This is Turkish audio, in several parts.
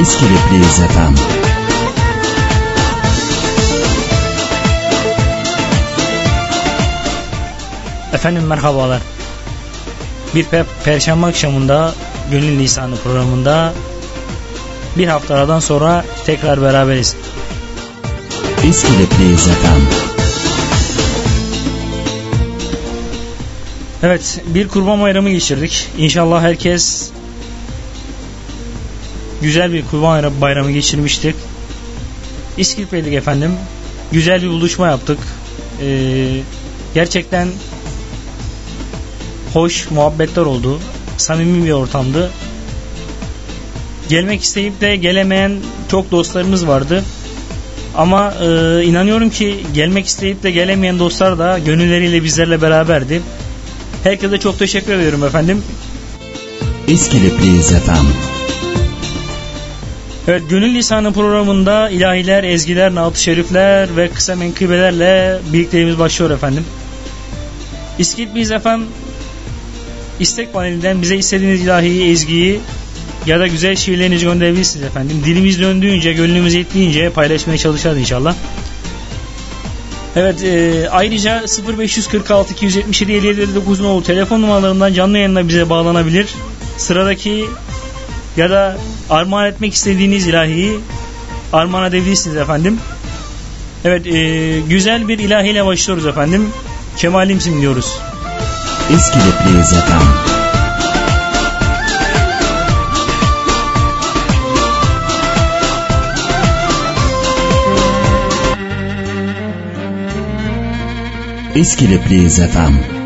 İskilipliyiz efendim. Efendim merhabalar. Bir pe perşembe akşamında Gönül Lisanı programında bir hafta aradan sonra tekrar beraberiz. İskilipliyiz efendim. Evet bir kurban bayramı geçirdik. İnşallah herkes güzel bir kurban bayramı geçirmiştik. İskilip'teydik efendim. Güzel bir buluşma yaptık. Ee, gerçekten hoş muhabbetler oldu. Samimi bir ortamdı. Gelmek isteyip de gelemeyen çok dostlarımız vardı. Ama e, inanıyorum ki gelmek isteyip de gelemeyen dostlar da gönülleriyle bizlerle beraberdi. Herkese çok teşekkür ediyorum efendim. İskilipliyiz efendim. Evet Gönül Lisanı programında ilahiler, ezgiler, naat şerifler ve kısa menkıbelerle birlikteliğimiz başlıyor efendim. İskilipliyiz efendim istek panelinden bize istediğiniz ilahi ezgiyi ya da güzel şiirlerinizi gönderebilirsiniz efendim. Dilimiz döndüğünce, gönlümüz yettiğince paylaşmaya çalışacağız inşallah. Evet e, ayrıca 0546 277 5759 nolu telefon numaralarından canlı yayında bize bağlanabilir. Sıradaki ya da armağan etmek istediğiniz ilahiyi armağan edebilirsiniz efendim. Evet e, güzel bir ilahiyle başlıyoruz efendim. Kemalimsin diyoruz. İskilipliyiz efendim. İskilipliyiz efendim. İskilipliyiz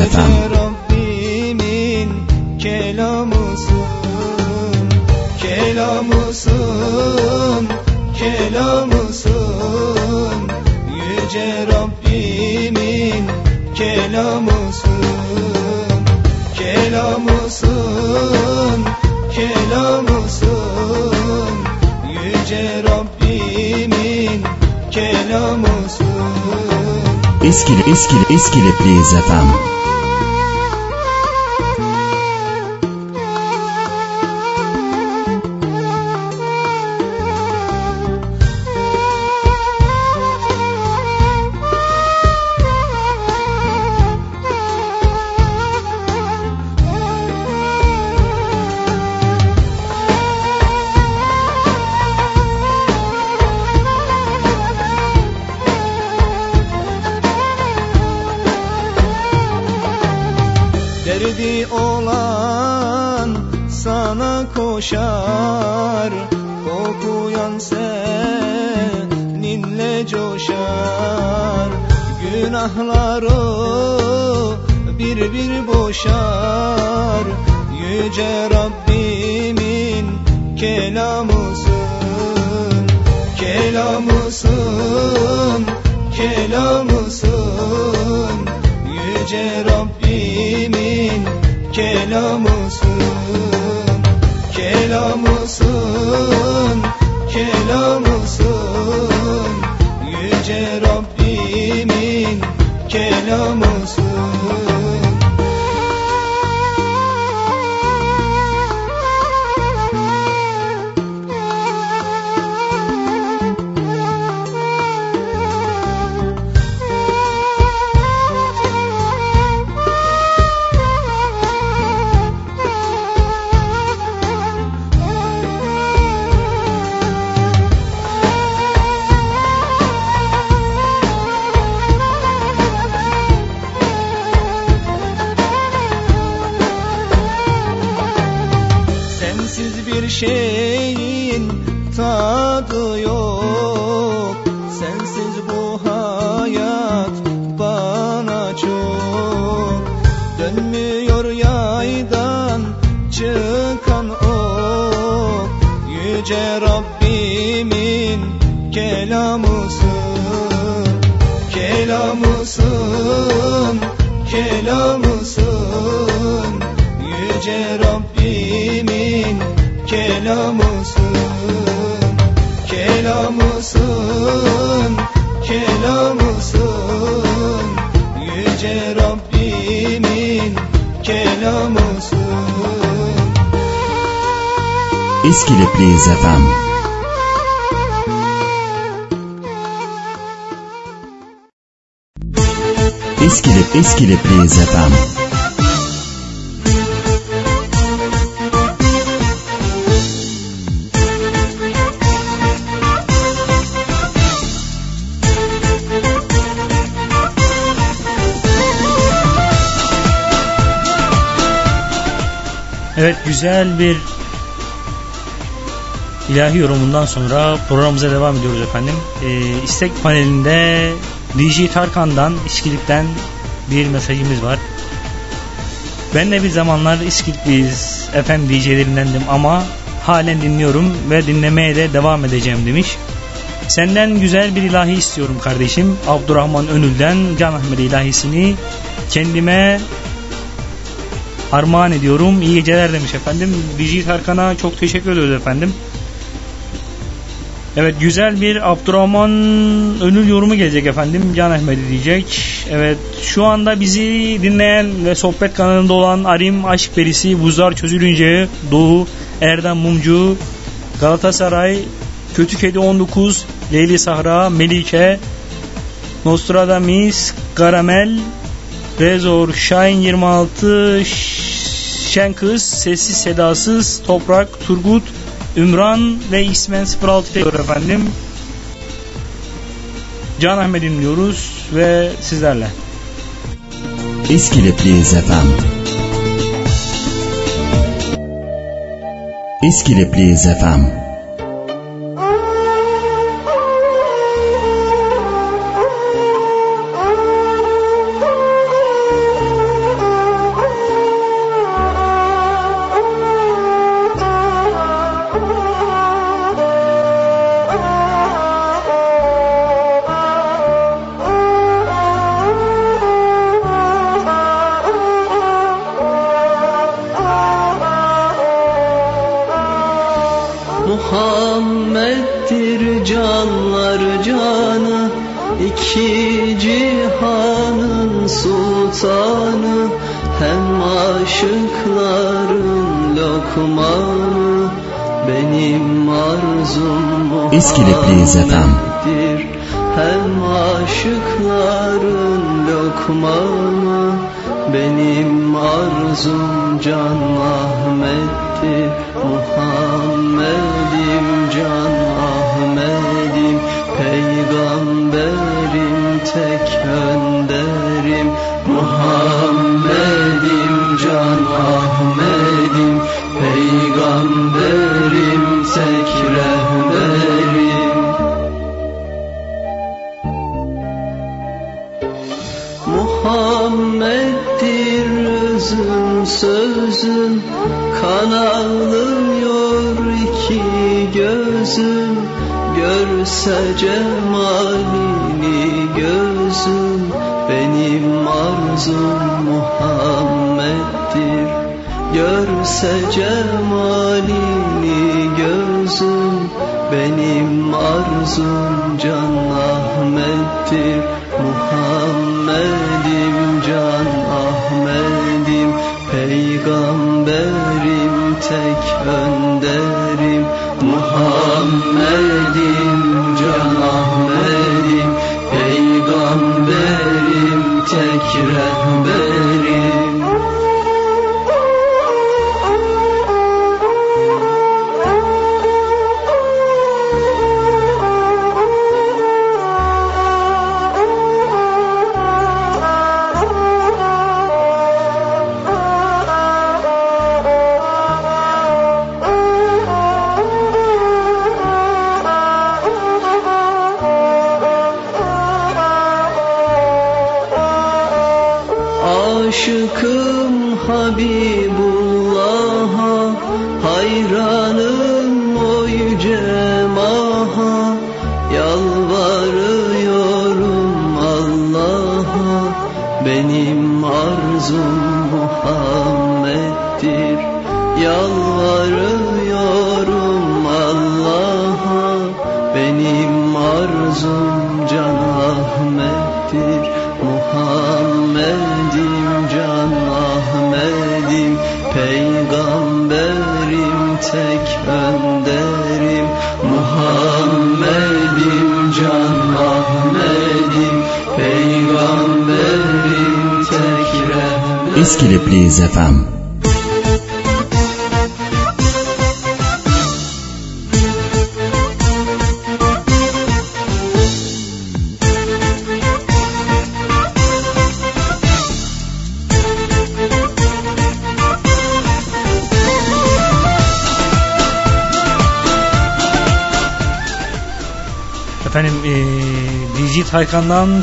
efendim. Rabbimin kelamısın, kelamısın, kelamısın. Yüce Rabbimin kelamısın, kelamısın, kelamısın. Yüce Rabbimin kelamısın. İskili, iskili, iskilipliyiz efendim. Derdi koşar Kokuyan seninle coşar. Günahları bir bir boşar. Yüce Rabbimin kelamısın Kelamısın, kelamısın. Yüce Rabbimin kelamısın Kelamısın, kelamısın Yüce Rabbimin kelamısın Iskeleplays FM. Iskele Iskeleplays FM. Evet güzel bir ilahi yorumundan sonra programımıza devam ediyoruz efendim. Ee, istek panelinde DJ Tarkan'dan, İskilip'ten bir mesajımız var. Ben de bir zamanlar İskilip'liyiz FM DJ'lerindendim ama halen dinliyorum ve dinlemeye de devam edeceğim demiş. Senden güzel bir ilahi istiyorum kardeşim. Abdurrahman Önül'den Can Ahmet ilahisini kendime armağan ediyorum. İyi geceler demiş efendim. DJ Tarkan'a çok teşekkür ediyoruz efendim. Evet güzel bir Abdurrahman Önül yorumu gelecek efendim. Can Ahmet'i diyecek. Evet şu anda bizi dinleyen ve sohbet kanalında olan Arim Aşk Perisi, Buzlar Çözülünce, Doğu, Erdem Mumcu, Galatasaray, Kötü Kedi 19, Leyli Sahra, Melike, Nostradamus, Karamel, Rezor, Şahin 26, Şen Kız, Sessiz Sedasız, Toprak, Turgut, Ümran ve İsmen 06 diyor efendim. Can Ahmet dinliyoruz ve sizlerle. Iskeleplays FM. Iskeleplays FM. Muhammed'dir iki cihanın sultanı hem aşıkların lokmanı benim arzum. Muhammed'dir hem aşıkların lokmanı benim arzum can Ahmet'tir. Muhammed'im tek önderim. Muhammed'im can Ahmet'im Peygamberim tek rehberim. Muhammed'dir özüm sözüm Kan ağlıyor iki gözüm. Görse cemalini Arzum Muhammed'dir. Görse cemalini gözüm Benim arzum can Ahmet'tir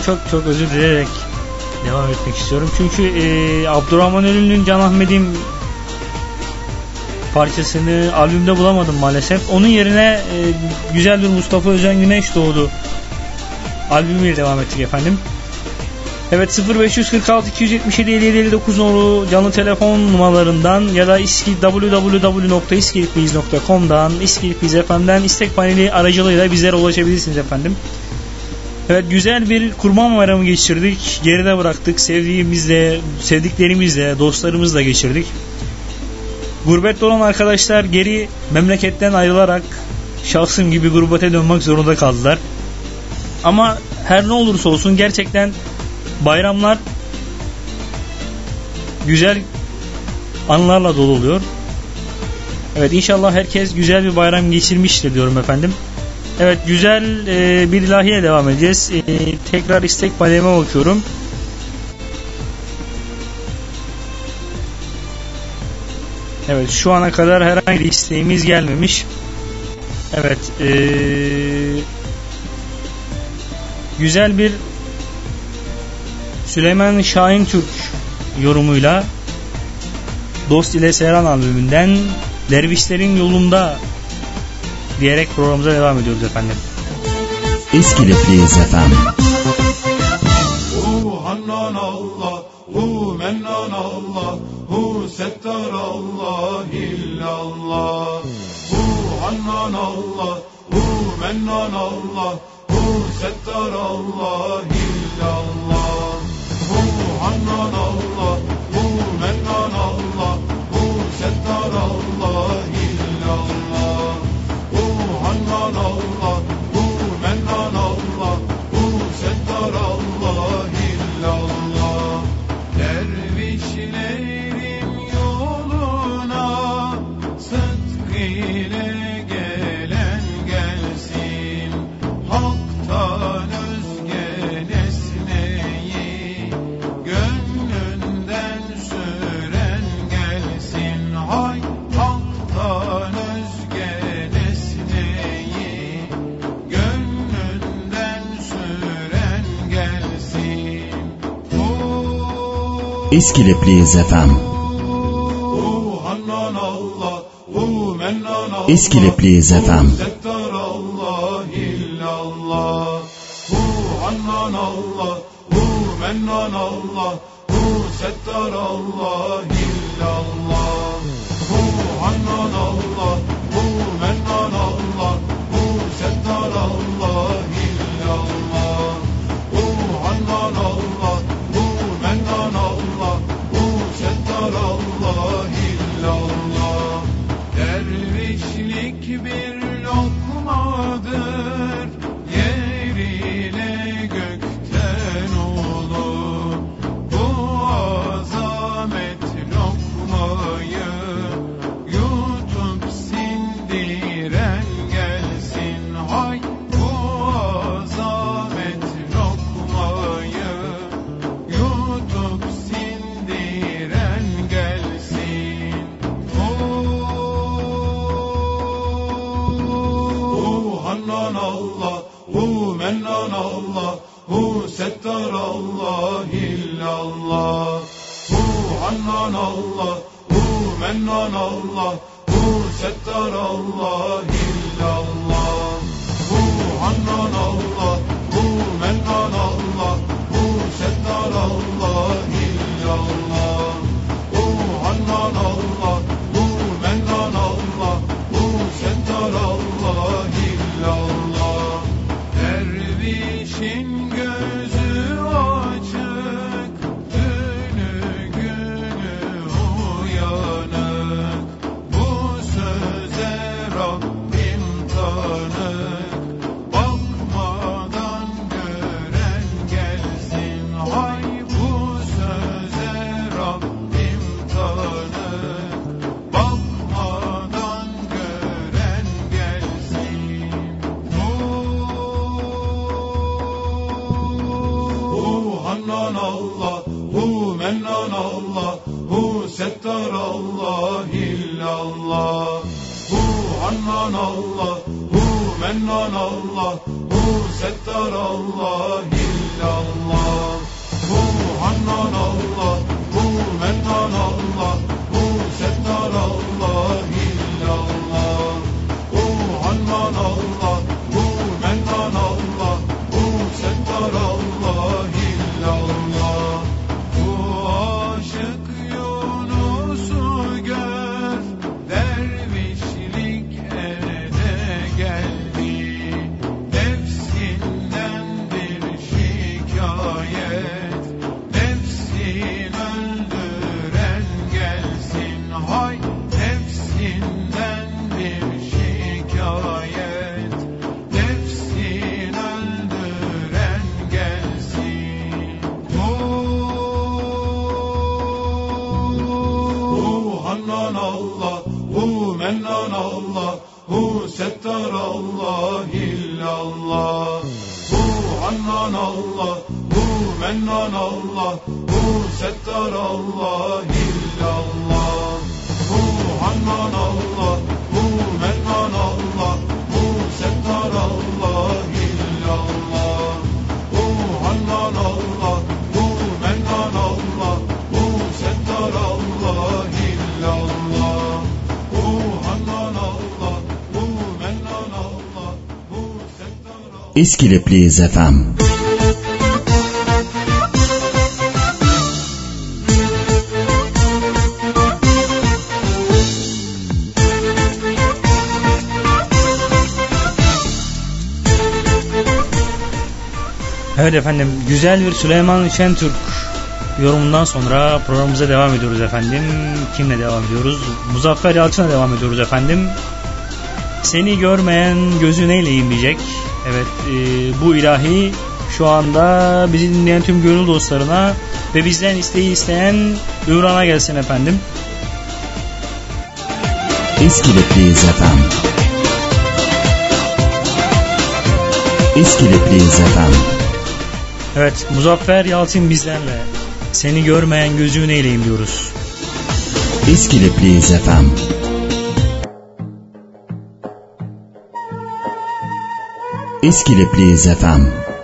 çok çok özür dileyerek devam etmek istiyorum. Çünkü e, Abdurrahman Ölü'nün Can Ahmet'im parçasını albümde bulamadım maalesef. Onun yerine e, güzel bir Mustafa Özen Güneş doğdu. Albümüyle devam ettik efendim. Evet 0546 277 5759 nolu canlı telefon numaralarından ya da iski www.iskilipiz.com'dan İskilipiz FM'den istek paneli aracılığıyla bizlere ulaşabilirsiniz efendim. Evet güzel bir kurban bayramı geçirdik. Geride bıraktık. Sevdiğimizle, sevdiklerimizle, dostlarımızla geçirdik. Gurbette olan arkadaşlar geri memleketten ayrılarak şahsım gibi gurbete dönmek zorunda kaldılar. Ama her ne olursa olsun gerçekten bayramlar güzel anılarla dolu oluyor. Evet inşallah herkes güzel bir bayram geçirmiştir diyorum efendim. Evet güzel e, bir ilahiye devam edeceğiz. E, tekrar istek panelime bakıyorum. Evet şu ana kadar herhangi bir isteğimiz gelmemiş. Evet e, güzel bir Süleyman Şahin Türk yorumuyla Dost ile Seyran albümünden Dervişlerin Yolunda diyerek programımıza devam ediyoruz efendim. İskilipliyiz efem. Hu Hannan Allah, Hu Mennan Allah, Hu Settar Allah, illallah. Hu Hannan Allah, Hu Mennan Allah, Hu Settar Allah, illallah. Hu Hannan Allah, İskilipliyiz efem. İskilipliyiz efem. Allah, Hannan Allah, Allah, Hu Mennan Allah, Hu Settar Allah, illallah. Hu Hannan Allah, Hu Mennan Allah, Hu hu settar Allah, Hu Mennan Allah, Hu Settar Allah İskilipliyiz efem. Evet efendim güzel bir Süleyman Şentürk yorumundan sonra programımıza devam ediyoruz efendim. Kimle devam ediyoruz? Muzaffer Yalçın'a devam ediyoruz efendim. Seni görmeyen gözü neyleyim diyecek. Evet e, bu ilahi şu anda bizi dinleyen tüm gönül dostlarına ve bizden isteği isteyen Ümran'a gelsin efendim. İskilipliyiz efem. İskilipliyiz efem. Evet Muzaffer Yalçın bizlerle. Seni görmeyen gözü neyleyim diyoruz. Est-ce qu'il est plaise à femme?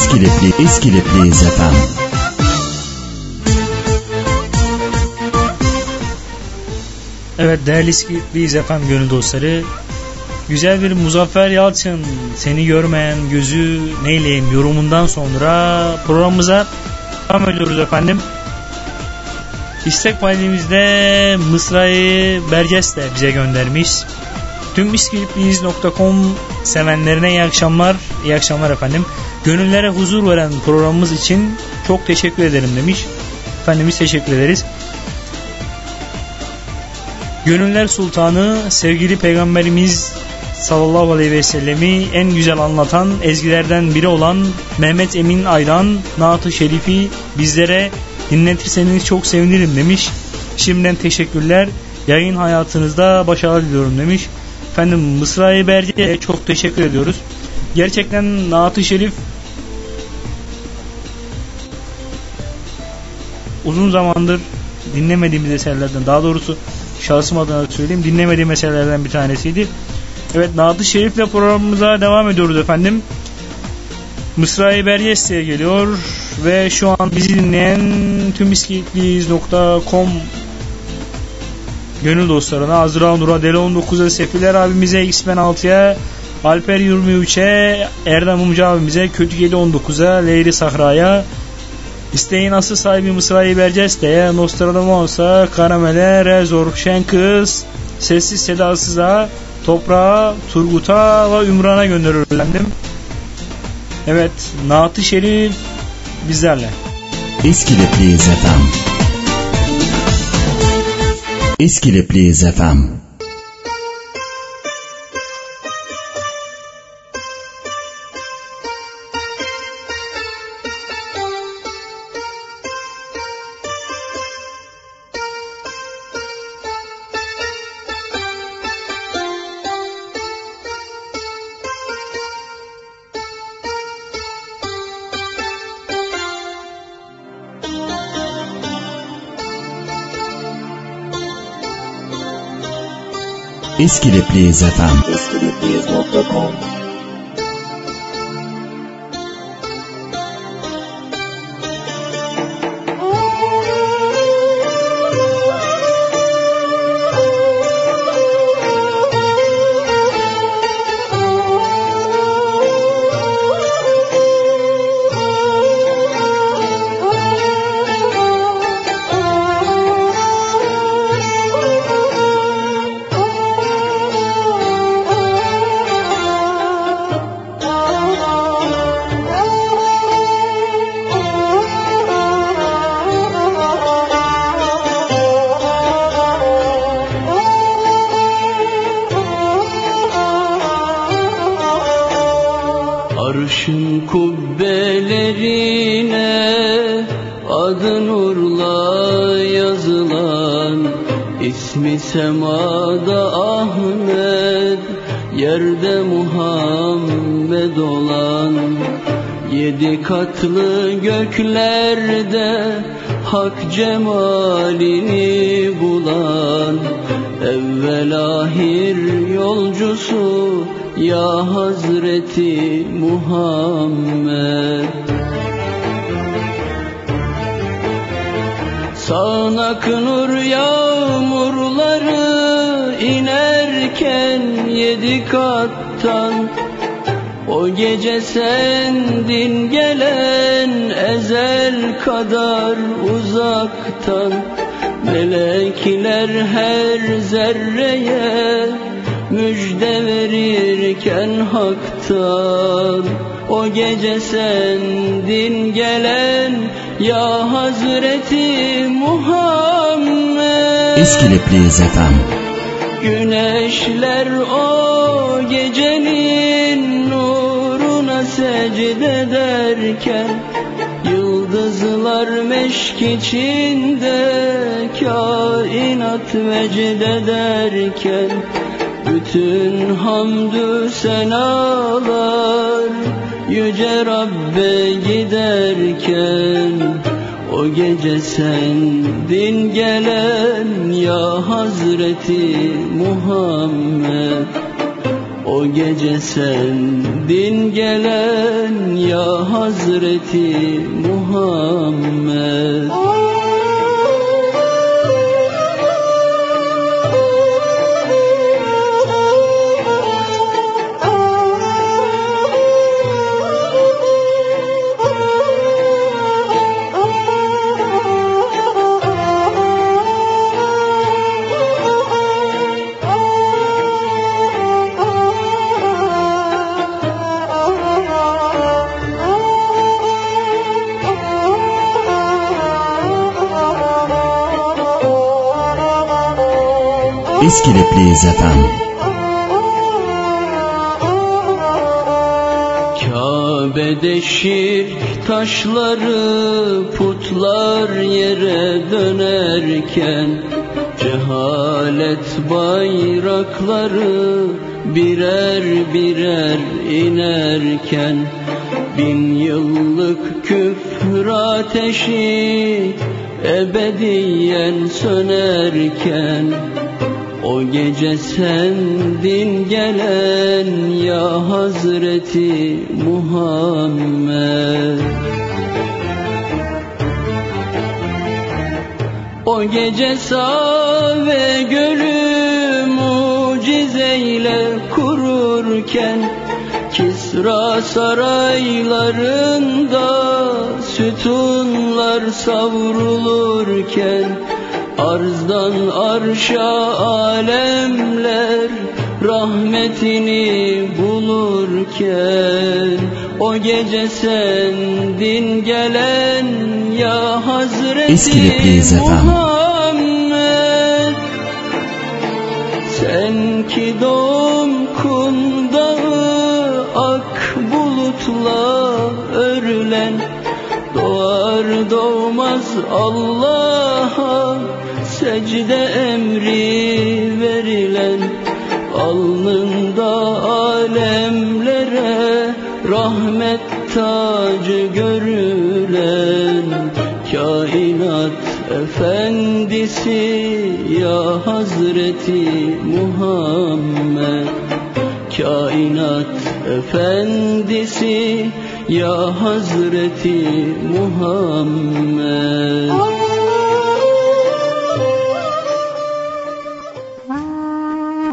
Eskilipli Eskilipliyiz efendim. Evet değerli İskilipliyiz efendim gönül dostları. Güzel bir Muzaffer Yalçın seni görmeyen gözü neyleyim yorumundan sonra programımıza devam ediyoruz efendim. İstek panelimizde Mısra'yı Berges de bize göndermiş. Tüm iskilipliyiz.com sevenlerine iyi akşamlar. İyi akşamlar efendim. Gönüllere huzur veren programımız için çok teşekkür ederim demiş. Efendimiz teşekkür ederiz. Gönüller Sultanı sevgili Peygamberimiz sallallahu aleyhi ve sellemi en güzel anlatan ezgilerden biri olan Mehmet Emin Ayran Naat-ı Şerif'i bizlere dinletirseniz çok sevinirim demiş. Şimdiden teşekkürler. Yayın hayatınızda başarılar diliyorum demiş. Efendim Mısra-i Berce'ye çok teşekkür ediyoruz. Gerçekten Naat-ı Şerif uzun zamandır dinlemediğimiz eserlerden daha doğrusu şahsım adına söyleyeyim dinlemediğim eserlerden bir tanesiydi. Evet Naat-ı Şerif'le programımıza devam ediyoruz efendim. Mısra-i Beryes'e geliyor ve şu an bizi dinleyen tüm iskilipliyiz.com gönül dostlarına Azra Nur'a Deli 19'a Sefiler abimize X-Men 6'ya Alper 23'e Erdem Mumcu abimize Kötü 19'a Leyli Sahra'ya İsteğin asıl sahibi Mısra'yı Berceste'ye Nostradamus'a Karamel'e Rezor Şenkız Sessiz Sedasız'a Toprağa, Turgut'a ve Ümran'a gönderilendim. Evet, Naat-ı Şerif bizlerle. Eskilipliyiz efendim. Eskilipliyiz efendim. Eskilipliyiz efendim. Eskilipliyiz.com Arşın hak haktan O gece sendin gelen ya Hazreti Muhammed. İskilipli FM Güneşler o gecenin nuruna secde ederken Yıldızlar meşk içinde kainat vecd ederken Bütün hamdü senalar yüce Rabbe giderken o gece sendin gelen ya Hazreti Muhammed O gece sendin gelen ya Hazreti Muhammed İskilipli FM Kabe'de şirk taşları putlar yere dönerken Cehalet bayrakları birer birer inerken Bin yıllık küfür ateşi ebediyen sönerken o gece sendin gelen ya Hazreti Muhammed. O gece ve gölü mucizeyle kururken Kisra saraylarında sütunlar savrulurken Arzdan arşa alemler rahmetini bulurken O gece sendin gelen ya Hazreti efendim. Muhammed Sen ki doğum kundağı ak bulutla örülen Doğar doğmaz Allah'a secde emri verilen Alnında alemlere rahmet tacı görülen Kainat efendisi ya Hazreti Muhammed. Kainat efendisi ya Hazreti Muhammed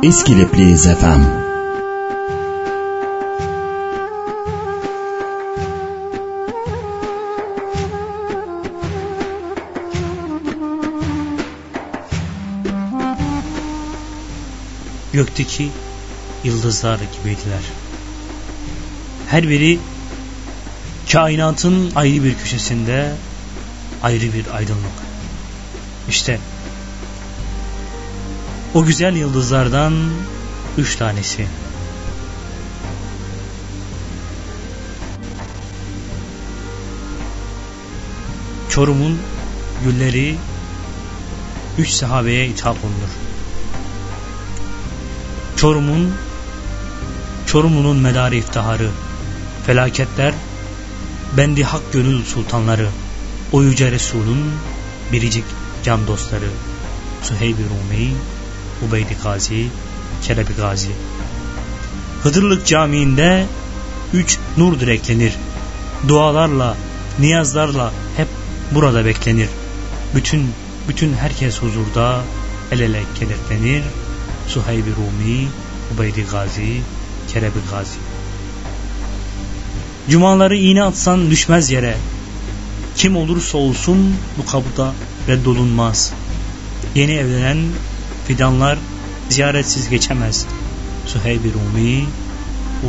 İskilipli FM gökteki yıldızlar gibiydiler. Her biri kainatın ayrı bir köşesinde ayrı bir aydınlık. İşte o güzel yıldızlardan üç tanesi. Çorum'un gülleri üç sahabeye ithaf olunur. Çorum'un Çorumlu'nun medarı iftiharı, felaketler, bendi hak gönül sultanları, o yüce Resul'ün biricik can dostları, Süheyb-i Rumi, Ubeydi Gazi, Kelebi Gazi. Hıdırlık Camii'nde üç nur direklenir. Dualarla, niyazlarla hep burada beklenir. Bütün bütün herkes huzurda el ele kenetlenir. Suheyb-i Rumi, Ubeydi Gazi, Kerebi Gazi. Cumaları iğne atsan düşmez yere. Kim olursa olsun bu kapıda reddolunmaz. Yeni evlenen fidanlar ziyaretsiz geçemez. Suheyb-i Rumi,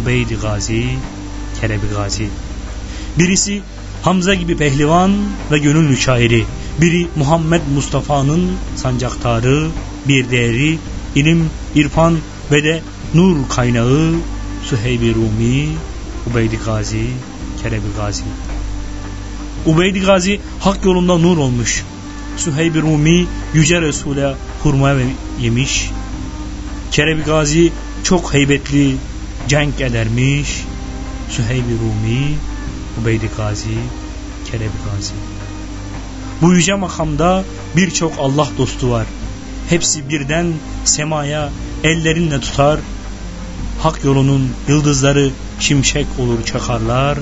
Ubeydi Gazi, Kerebi Gazi. Birisi Hamza gibi pehlivan ve gönüllü şairi. Biri Muhammed Mustafa'nın sancaktarı, bir değeri, ilim, irfan ve de nur kaynağı Süheyb-i Rumi, Ubeydi Gazi, Kerebi Gazi. Ubeydi Gazi hak yolunda nur olmuş. Süheyb-i Rumi Yüce Resul'e hurma yemiş. Kerebi Gazi çok heybetli cenk edermiş. Süheyb-i Rumi, Ubeydi Gazi, Kerebi Gazi. Bu yüce makamda birçok Allah dostu var. Hepsi birden semaya ellerinle tutar. Hak yolunun yıldızları şimşek olur çakarlar.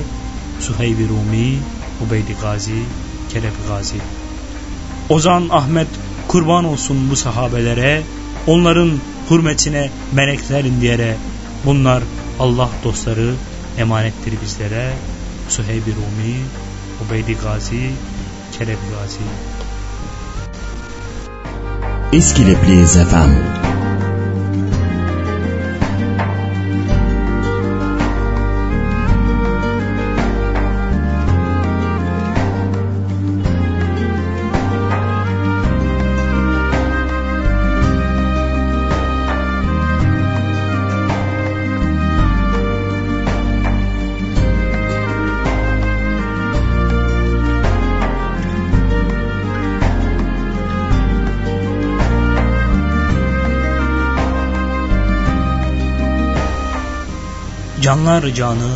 Süheyb-i Rumi, Ubeydi Gazi, Kerebi Gazi. Ozan Ahmet kurban olsun bu sahabelere, onların hürmetine melekler indiyere. Bunlar Allah dostları emanettir bizlere. Süheyb-i Rumi, Ubeydi Gazi, Kerebi Gazi. Esquiliplis FM. Canlar canı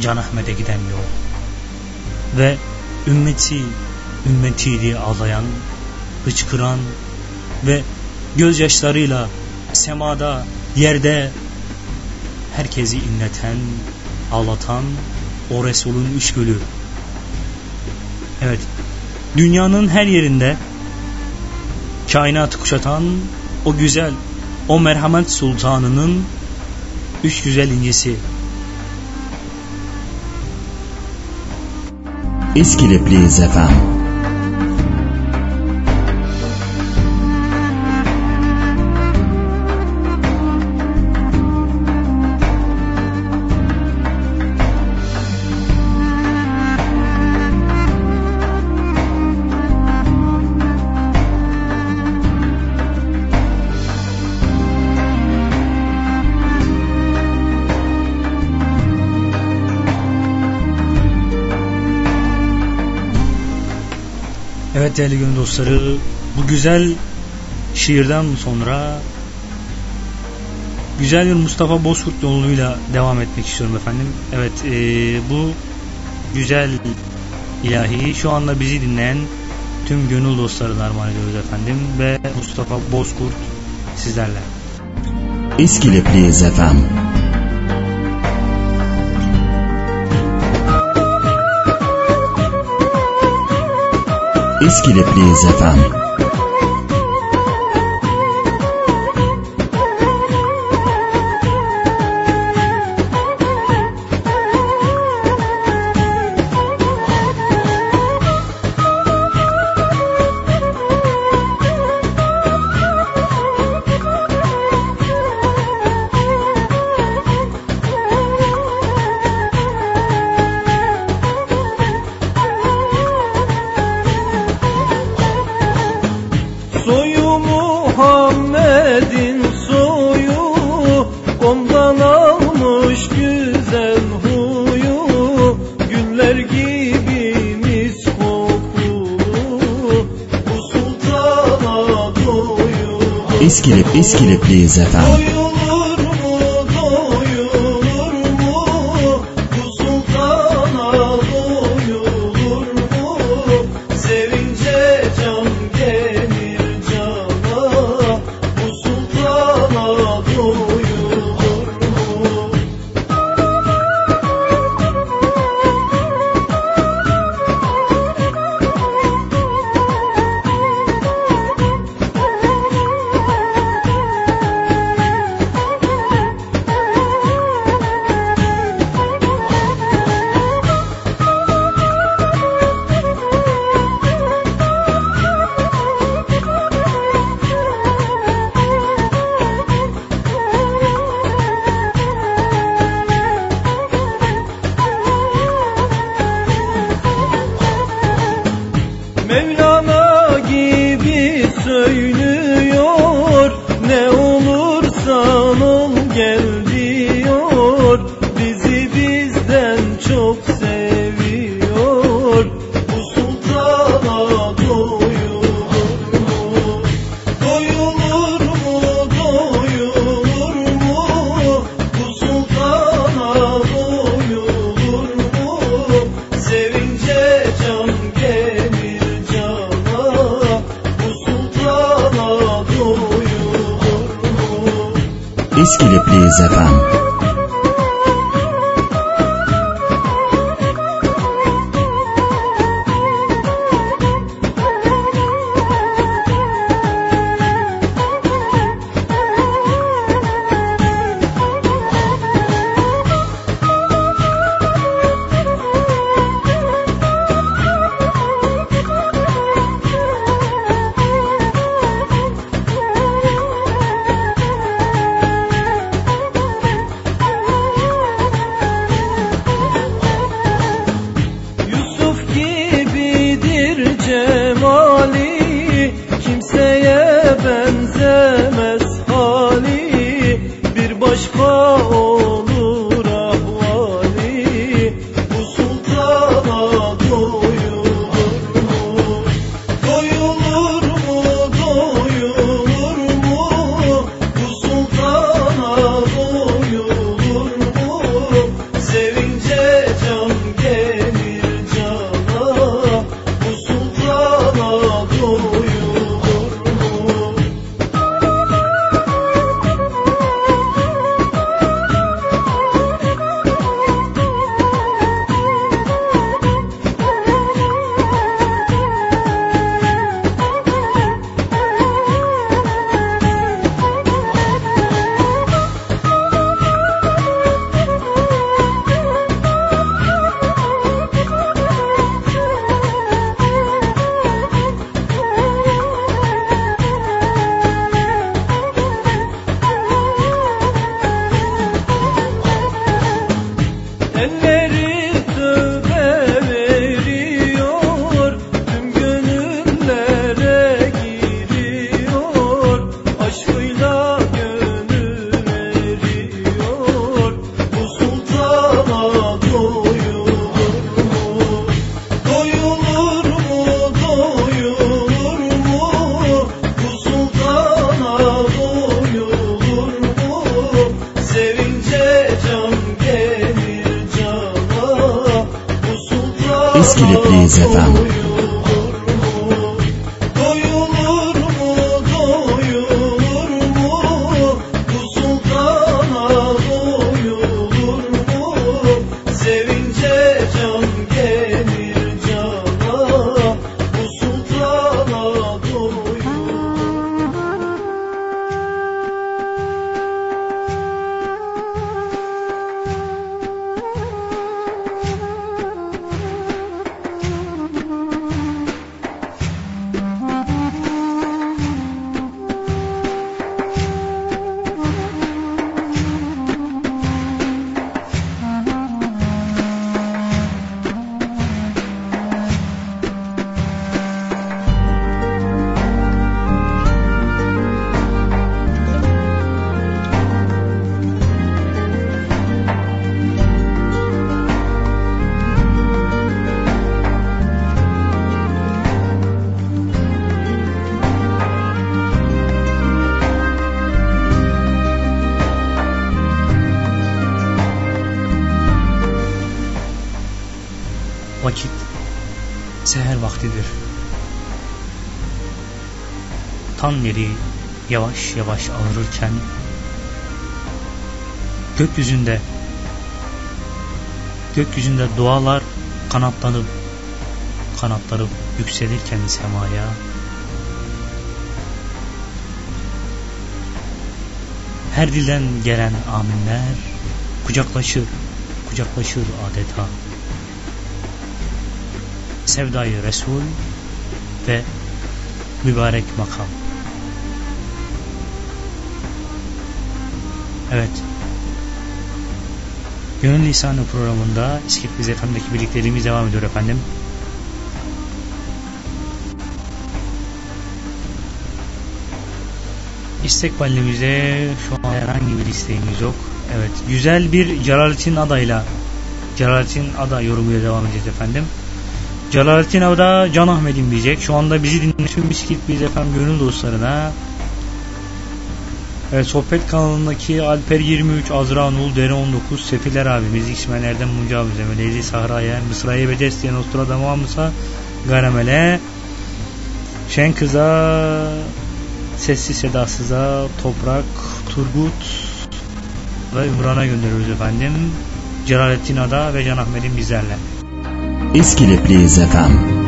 Can Ahmet'e giden yol ve ümmeti ümmeti diye ağlayan, hıçkıran ve gözyaşlarıyla semada, yerde herkesi inleten, ağlatan o Resul'ün üç gülü. Evet, dünyanın her yerinde kainatı kuşatan o güzel, o merhamet sultanının üç güzel incisi. Esquiliplis FM. Evet değerli gönül dostları bu güzel şiirden sonra güzel bir Mustafa Bozkurt yoluyla devam etmek istiyorum efendim. Evet e, bu güzel ilahiyi şu anda bizi dinleyen tüm gönül dostlarına armağan ediyoruz efendim ve Mustafa Bozkurt sizlerle. Esquiliplis FM. Esquiliplis FM. Soyu really please FM. Yeri yavaş yavaş ağrırken gökyüzünde gökyüzünde dualar kanatlanıp kanatları yükselirken semaya her dilden gelen aminler kucaklaşır kucaklaşır adeta sevdayı Resul ve mübarek makam. Evet. Gönül Lisanı programında İskit Biz FM'deki birlikteliğimiz devam ediyor efendim. İstek ballimizde şu an herhangi bir isteğimiz yok. Evet. Güzel bir Celalettin adayla Celalettin Ada yorumuyla devam edeceğiz efendim. Celalettin Ada Can Ahmet'im diyecek. Şu anda bizi dinleyen tüm Miskit Biz efendim gönül dostlarına Evet, sohbet kanalındaki Alper 23, Azra Nul, Dere 19, Sefiler abimiz, İsmenlerden Mucavize, Melezi Sahra'ya, Mısra'ya Bedestiye, Nostradamus'a, Garamel'e, Şen Kız'a, Sessiz Sedasız'a, Toprak, Turgut ve Ümran'a gönderiyoruz efendim. Celalettin Ada ve Can Ahmet'in bizlerle. Eskile Please FM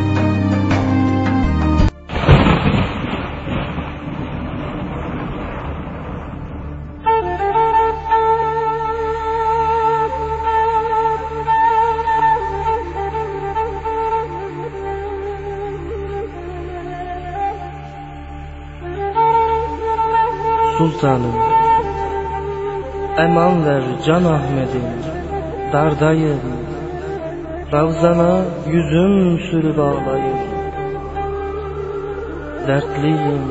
sultanım. Eman ver can Ahmet'im Dardayım. Ravzana yüzüm sürüp ağlayım Dertliyim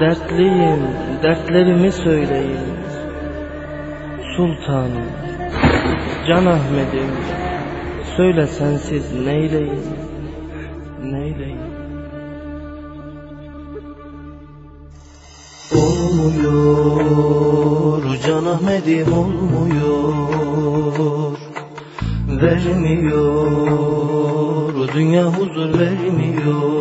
Dertliyim Dertlerimi söyleyeyim Sultanım Can Ahmet'im Söyle sensiz neyleyim? olmuyor. Can Ahmet'im olmuyor. Vermiyor. Dünya huzur vermiyor.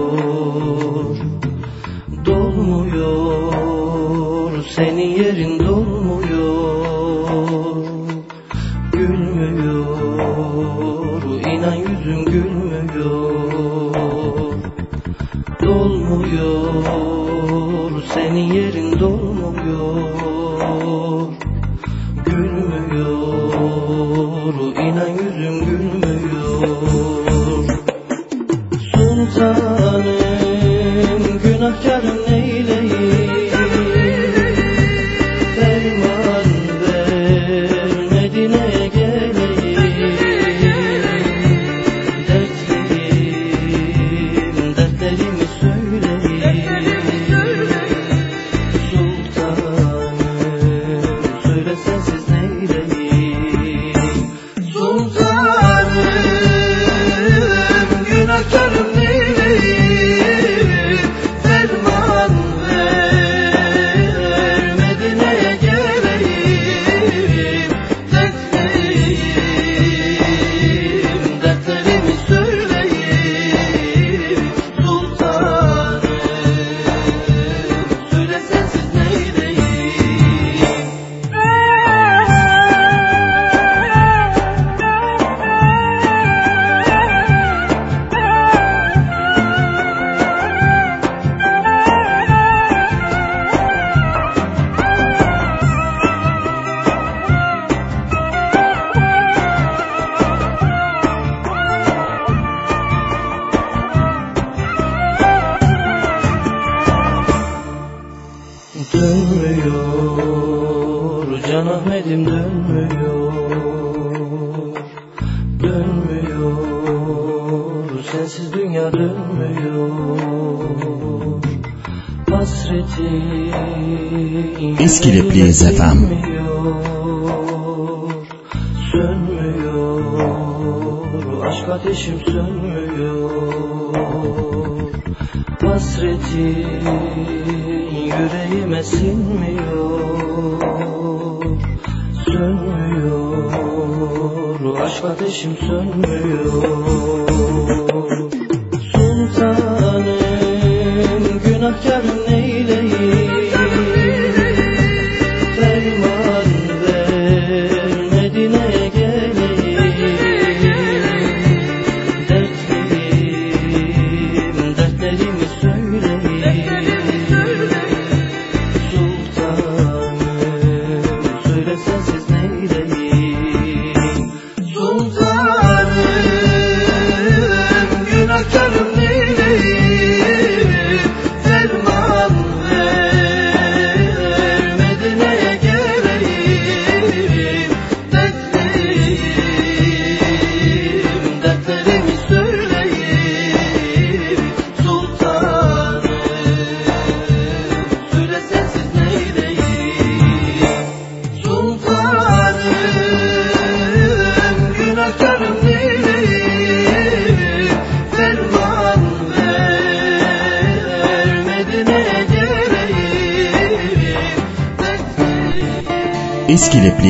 زفم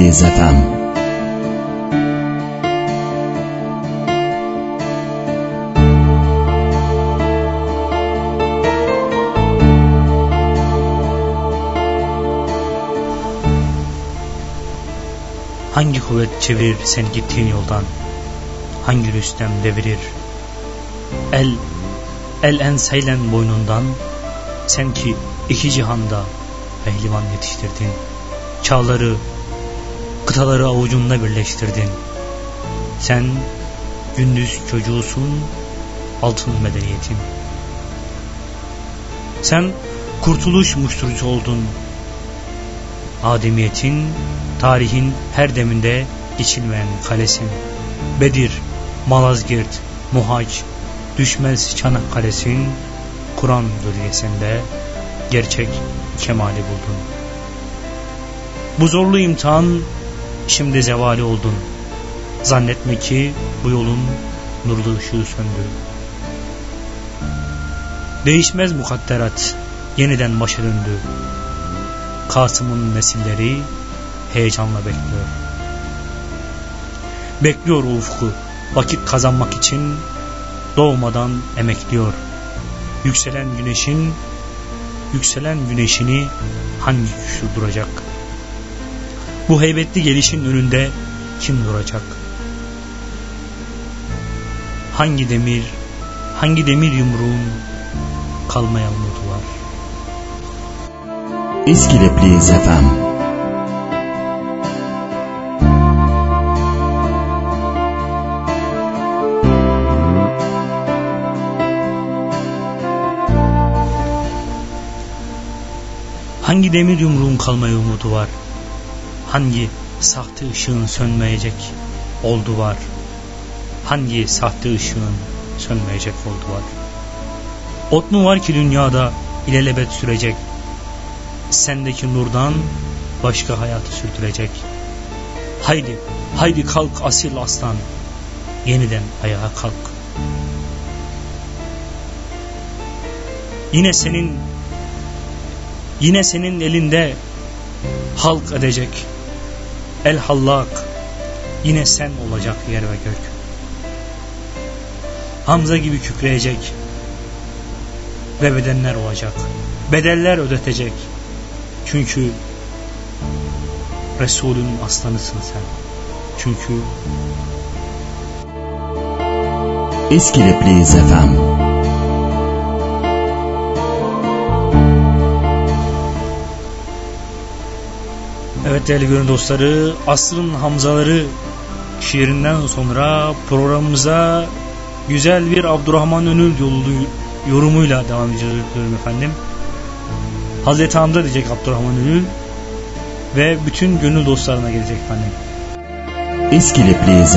Radije za. Hangi kuvvet çevirir seni gittiğin yoldan? Hangi rüstem devirir? El, el en seylen boynundan, sen ki iki cihanda pehlivan yetiştirdin. Çağları, kıtaları avucunda birleştirdin. Sen gündüz çocuğusun, altın medeniyetin. Sen kurtuluş muşturucu oldun. Ademiyetin, tarihin her deminde geçilmeyen kalesin. Bedir, Malazgirt, Muhaç, düşmez Çanakkale'sin, Kur'an gölgesinde gerçek kemali buldun. Bu zorlu imtihan şimdi zevali oldun. Zannetme ki bu yolun nurlu ışığı söndü. Değişmez mukadderat yeniden başa döndü. Kasım'ın nesilleri heyecanla bekliyor. Bekliyor ufku vakit kazanmak için doğmadan emekliyor. Yükselen güneşin yükselen güneşini hangi güç duracak? Bu heybetli gelişin önünde kim duracak? Hangi demir, hangi demir yumruğun kalmaya umudu var? Eski Repliz FM Hangi demir yumruğun kalmaya umudu var? Hangi sahte ışığın sönmeyecek oldu var? Hangi sahte ışığın sönmeyecek oldu var? Ot mu var ki dünyada ilelebet sürecek? Sendeki nurdan başka hayatı sürdürecek. Haydi, haydi kalk asil aslan. Yeniden ayağa kalk. Yine senin Yine senin elinde halk edecek el hallak yine sen olacak yer ve gök. Hamza gibi kükreyecek ve bedenler olacak. Bedeller ödetecek. Çünkü Resulün aslanısın sen. Çünkü Eski Repliz FM Evet değerli gönül dostları Asrın Hamzaları şiirinden sonra programımıza güzel bir Abdurrahman Önül yolu, yorumuyla devam edeceğiz diyorum efendim. Hazreti Hamza diyecek Abdurrahman Önül ve bütün gönül dostlarına gelecek efendim. Eski Repliz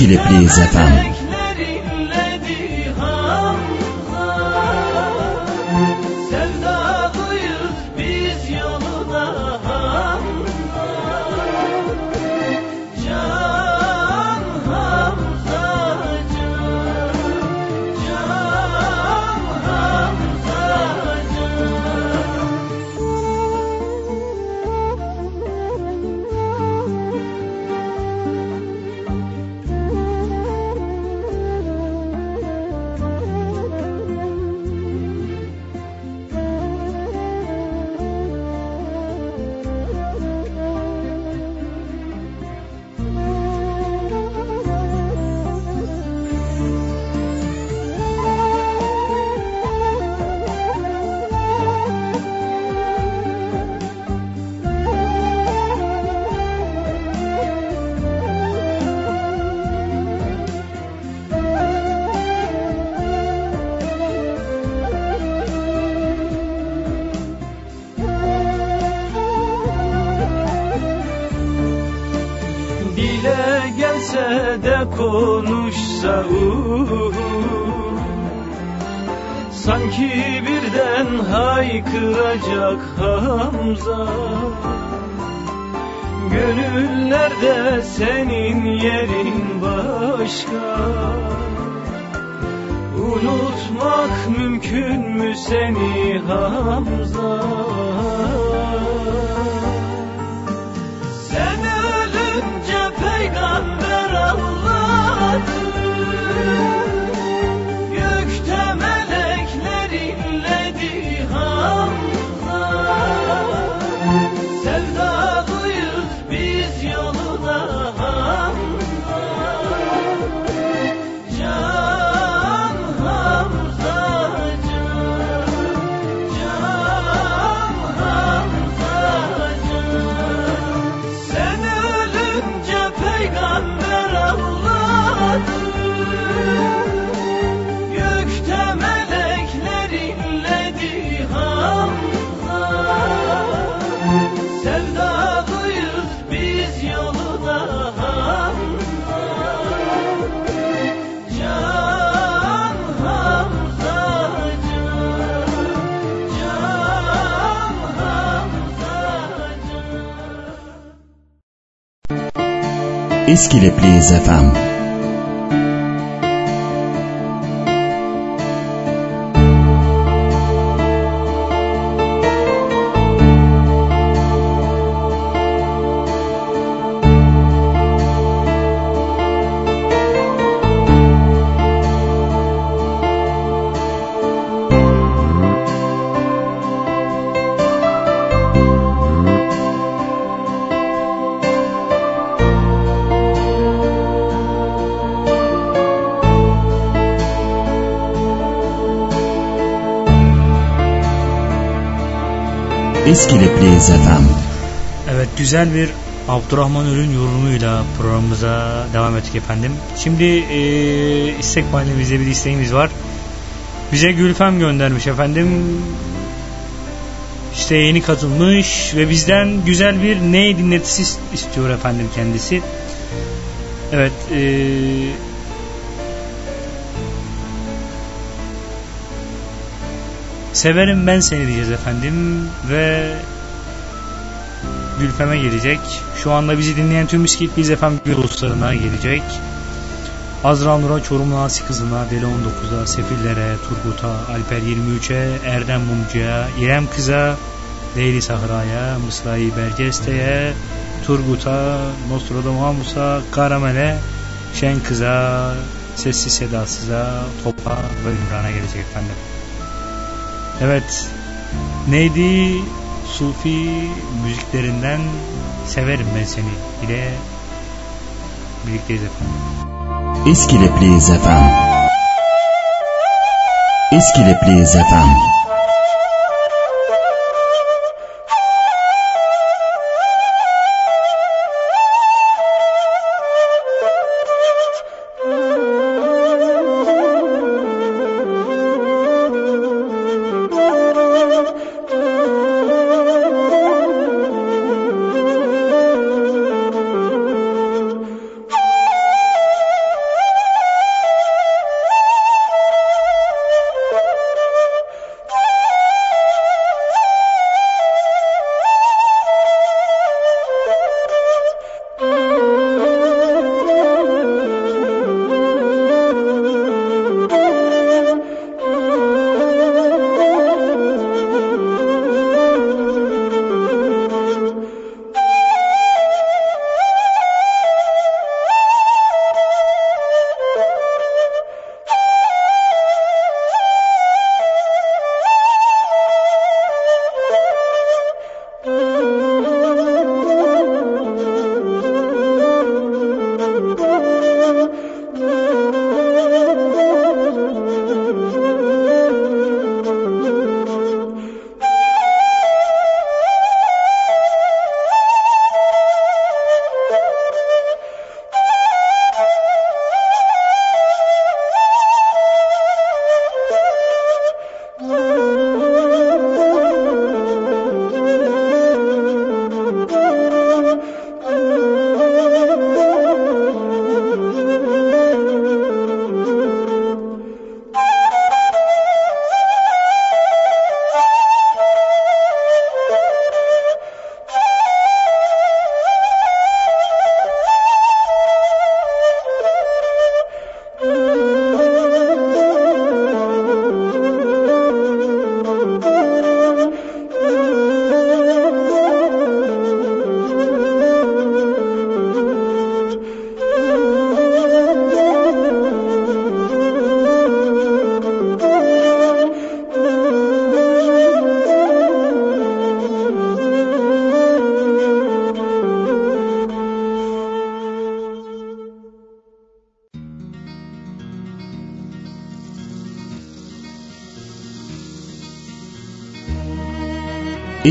İskilipli Zefem Melekler Sanki birden haykıracak Hamza. Gönüllerde senin yerin başka. Unutmak mümkün mü seni Hamza can İskilipli Zefem İskilipli Zefem Evet güzel bir Abdurrahman Ürün yorumuyla programımıza devam ettik efendim. Şimdi eee istek bize bir isteğimiz var. Bize Gülfem göndermiş efendim. İşte yeni katılmış ve bizden güzel bir ne dinletisi istiyor efendim kendisi. Evet eee Severim ben seni diyeceğiz efendim ve Gülfem'e gelecek. Şu anda bizi dinleyen tüm Miskit Biz efendim bir dostlarına gelecek. Azra Nur'a, Çorum Nasi kızına, Deli 19'a, Sefillere, Turgut'a, Alper 23'e, Erdem Mumcu'ya, İrem Kız'a, Leyli Sahra'ya, Mısra'yı Berceste'ye, Turgut'a, Nostradamus'a, Karamel'e, Şen Kız'a, Sessiz Sedasız'a, Top'a ve Ümran'a gelecek efendim. Evet. Neydi? Sufi müziklerinden severim ben seni ile birlikteyiz efendim. İskilipli Zefem İskilipli Zefem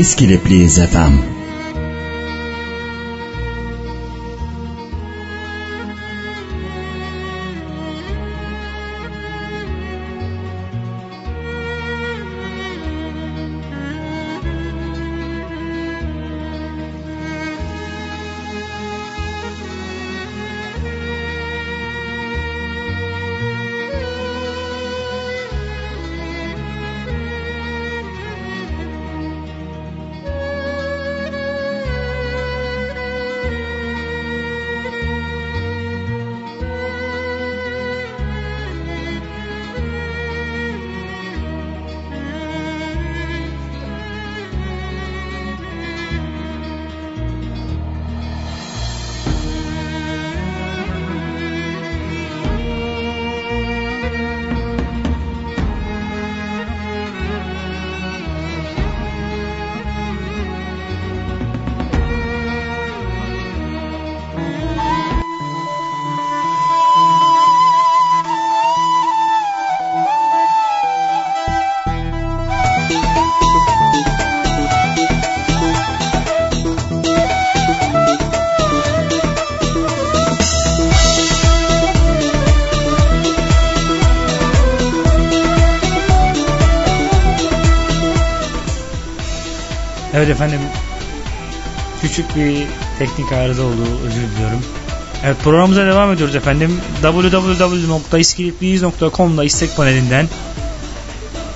Eskilepliyiz efendim. Evet Küçük bir teknik arıza oldu. Özür diliyorum. Evet programımıza devam ediyoruz efendim. www.iskilipliyiz.com'da istek panelinden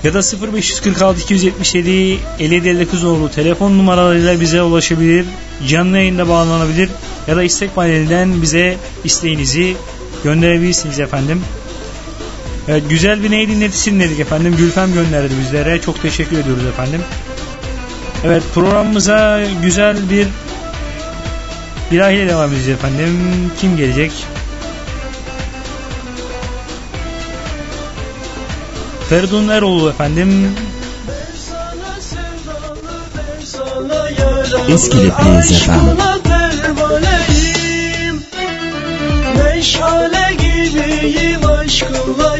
ya da 0546 277 57 oğlu telefon numaralarıyla bize ulaşabilir. Canlı yayında bağlanabilir ya da istek panelinden bize isteğinizi gönderebilirsiniz efendim. Evet, güzel bir ney dinletisi dinledik efendim. Gülfem gönderdi bizlere. Çok teşekkür ediyoruz efendim. Evet programımıza güzel bir ilahiyle devam edeceğiz efendim. Kim gelecek? Feridun Eroğlu efendim. Eskilepliyiz efendim. Aşkına pervaneyim Meşale gibiyim aşkınla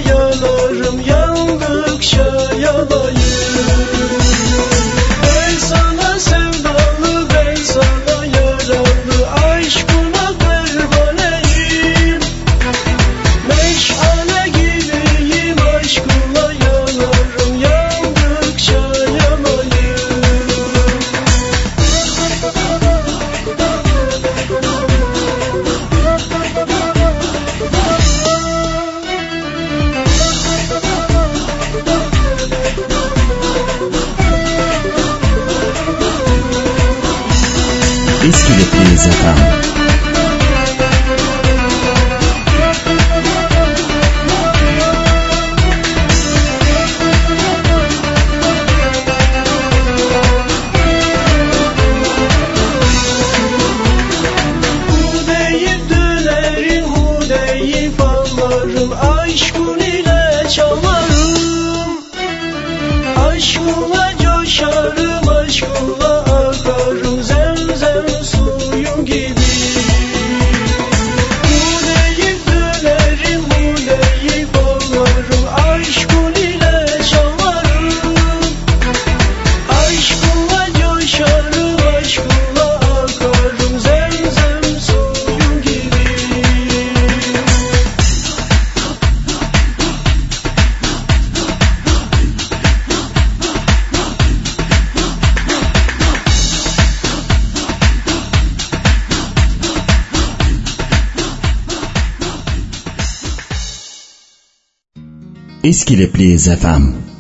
Eskilepliyiz efendim. Kimi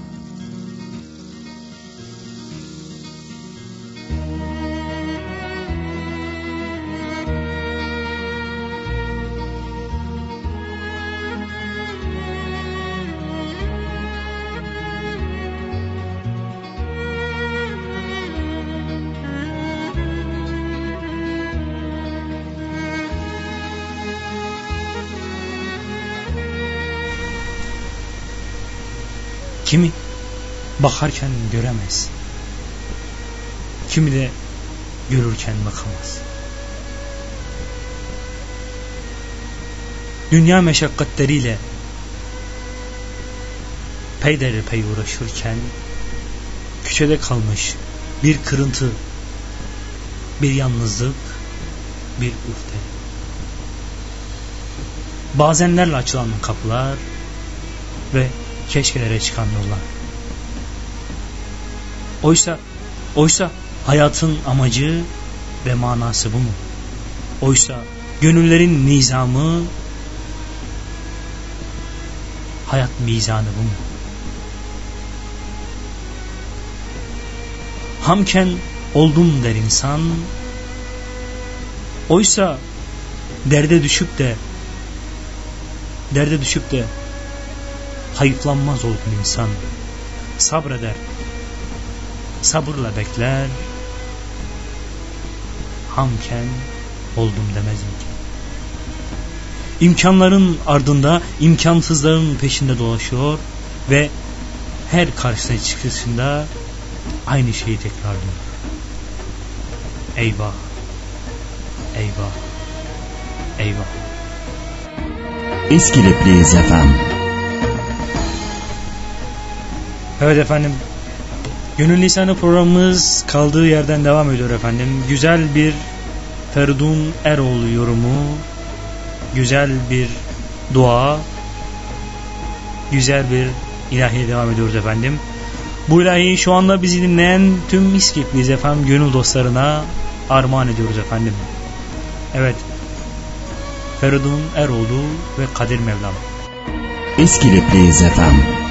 bakarken göremez. Kimi de görürken bakamaz. Dünya meşakkatleriyle peyderpey uğraşırken küçede kalmış bir kırıntı, bir yalnızlık, bir ufte. Bazenlerle açılan kapılar ve keşkelere çıkan yollar. Oysa, oysa hayatın amacı ve manası bu mu? Oysa gönüllerin nizamı, hayat mizanı bu mu? Hamken oldum der insan, oysa derde düşüp de derde düşüp de hayıflanmaz olgun insan sabreder sabırla bekler hamken oldum demez imkan. İmkanların ardında imkansızların peşinde dolaşıyor ve her karşısına çıkışında aynı şeyi tekrarlıyor. Eyvah, eyvah, eyvah. Eski Repliyiz efendim. Evet efendim. Gönül Lisanı programımız kaldığı yerden devam ediyor efendim. Güzel bir Feridun Eroğlu yorumu, güzel bir dua, güzel bir ilahiye devam ediyoruz efendim. Bu ilahiyi şu anda bizi dinleyen tüm İskitliyiz efendim gönül dostlarına armağan ediyoruz efendim. Evet. Feridun Eroğlu ve Kadir Mevlam. Eski Repliyiz efendim.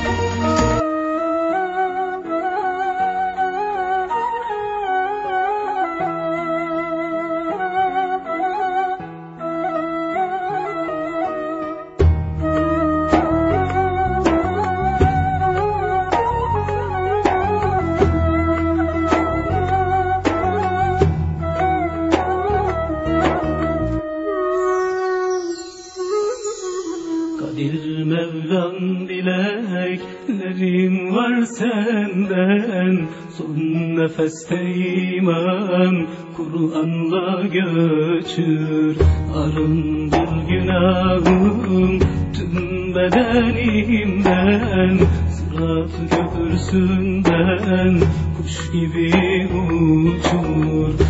Nefeste iman Kur'an'la göçür Arındır günahım. Tüm bedenimden Sırat köprüsünden kuş gibi uçur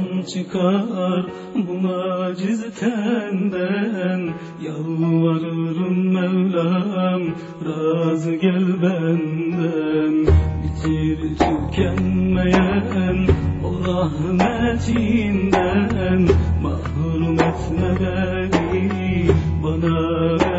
can çıkar bu aciz tenden Yalvarırım Mevlam razı gel benden. Bitir tükenmeyen o rahmetinden. Mahrum etme beni bana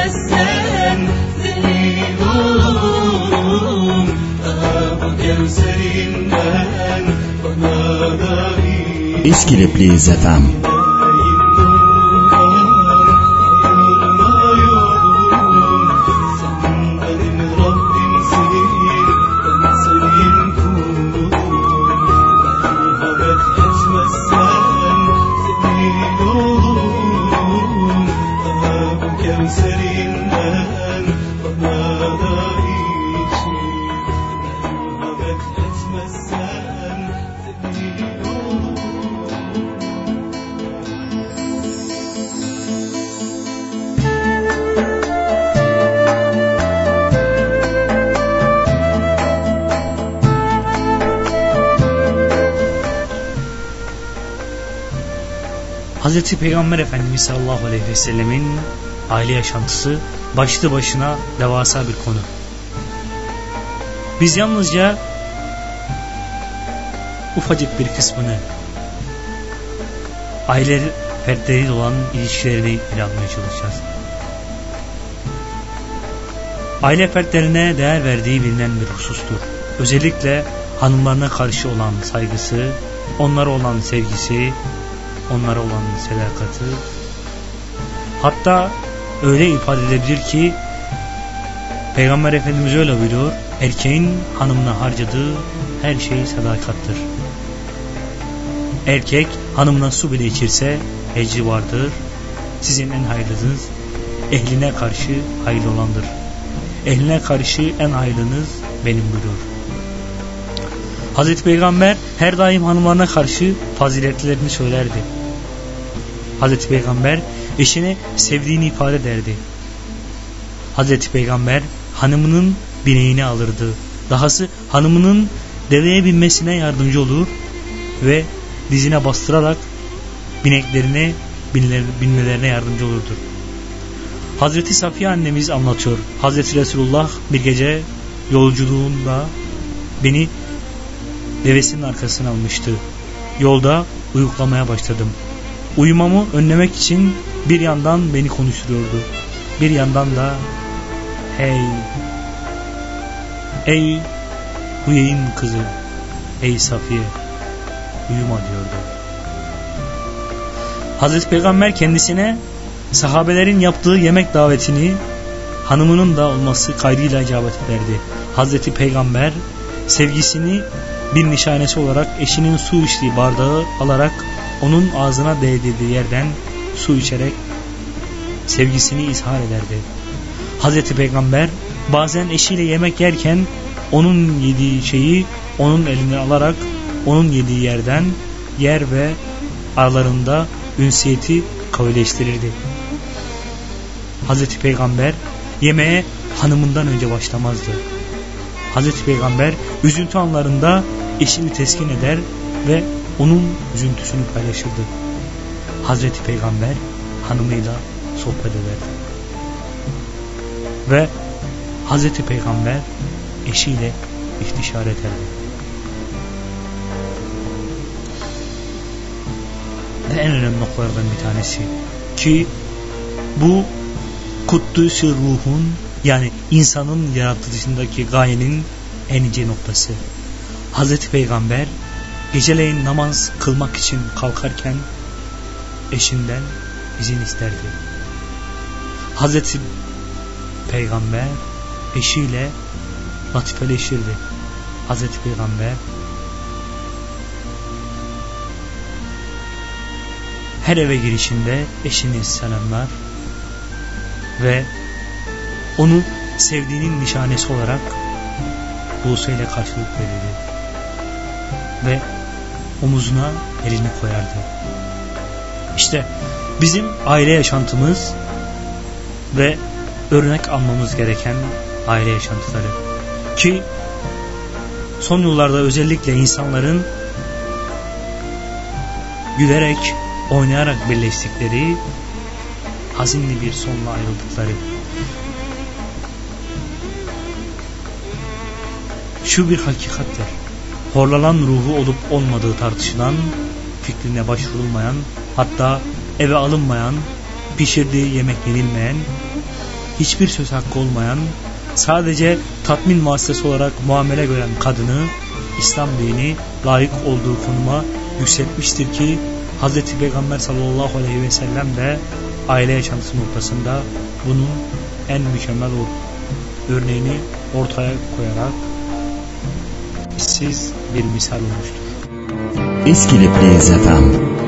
etmezsen zelil olurum Eskilipliyiz efem. Hazreti Peygamber Efendimiz sallallahu aleyhi ve sellemin aile yaşantısı başlı başına devasa bir konu. Biz yalnızca ufacık bir kısmını aile fertleriyle olan ilişkilerini ele almaya çalışacağız. Aile fertlerine değer verdiği bilinen bir husustur. Özellikle hanımlarına karşı olan saygısı, onlara olan sevgisi, onlara olan sadakati. Hatta öyle ifade edebilir ki Peygamber Efendimiz öyle buyuruyor erkeğin hanımına harcadığı her şey sadakattır erkek hanımına su bile içirse ecri vardır sizin en hayırlınız ehline karşı hayırlı olandır. Ehline karşı en hayırlınız benim buyuruyor. Hazreti Peygamber her daim hanımlarına karşı faziletlerini söylerdi Hazreti Peygamber eşine sevdiğini ifade ederdi. Hazreti Peygamber hanımının bineğini alırdı. Dahası hanımının deveye binmesine yardımcı olur ve dizine bastırarak bineklerine binmelerine yardımcı olurdu. Hazreti Safiye annemiz anlatıyor. Hazreti Resulullah bir gece yolculuğunda beni devesinin arkasına almıştı. Yolda uyuklamaya başladım. Uyumamı önlemek için bir yandan beni konuşturuyordu. Bir yandan da hey ey Huyey'in kızı ey Safiye uyuma diyordu. Hazreti Peygamber kendisine sahabelerin yaptığı yemek davetini hanımının da olması kaydıyla icabet ederdi. Hazreti Peygamber sevgisini bir nişanesi olarak eşinin su içtiği bardağı alarak onun ağzına değdirdiği yerden su içerek sevgisini izhar ederdi. Hazreti Peygamber bazen eşiyle yemek yerken onun yediği şeyi onun eline alarak onun yediği yerden yer ve aralarında ünsiyeti kavileştirirdi. Hazreti Peygamber yemeğe hanımından önce başlamazdı. Hazreti Peygamber üzüntü anlarında eşini teskin eder ve onun üzüntüsünü paylaşırdı. Hazreti Peygamber hanımıyla sohbet ederdi. Ve Hazreti Peygamber eşiyle iftişar ederdi. Ve en önemli noktalardan bir tanesi ki bu Kuddüs ruhun yani insanın yaratılışındaki gayenin en ince noktası. Hazreti Peygamber geceleyin namaz kılmak için kalkarken eşinden izin isterdi. Hazreti Peygamber eşiyle latifeleşirdi. Hazreti Peygamber her eve girişinde eşini selamlar ve onu sevdiğinin nişanesi olarak Buse ile karşılık verirdi. Ve omuzuna elini koyardı. İşte bizim aile yaşantımız ve örnek almamız gereken aile yaşantıları. Ki son yıllarda özellikle insanların gülerek, oynayarak birleştikleri hazinli bir sonla ayrıldıkları. Şu bir hakikattir. Horlanan ruhu olup olmadığı tartışılan, fikrine başvurulmayan, hatta eve alınmayan, pişirdiği yemek yenilmeyen, hiçbir söz hakkı olmayan, sadece tatmin muhasesi olarak muamele gören kadını İslam dini layık olduğu konuma yükseltmiştir ki Hz. Peygamber sallallahu aleyhi ve sellem de aile yaşantısı noktasında bunun en mükemmel örneğini ortaya koyarak siz bir misal olmuştur. Eskilepliyiz efendim.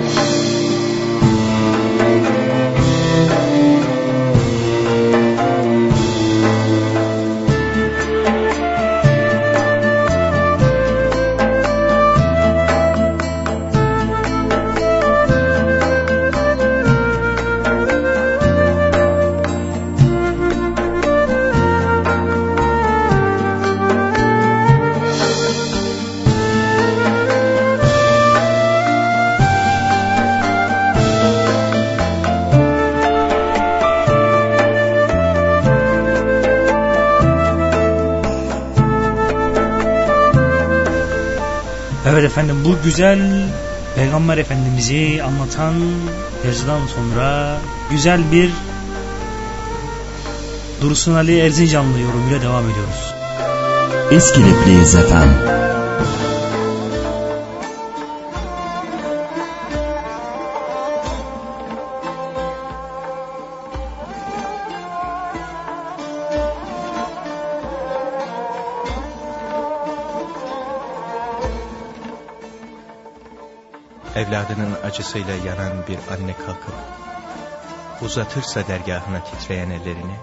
Efendim bu güzel Peygamber Efendimiz'i anlatan yazıdan sonra güzel bir Dursun Ali Erzincanlı yorumuyla devam ediyoruz. Eskilepliyiz efendim. Acısıyla yanan bir anne kalkıp uzatırsa dergahına titreyen ellerini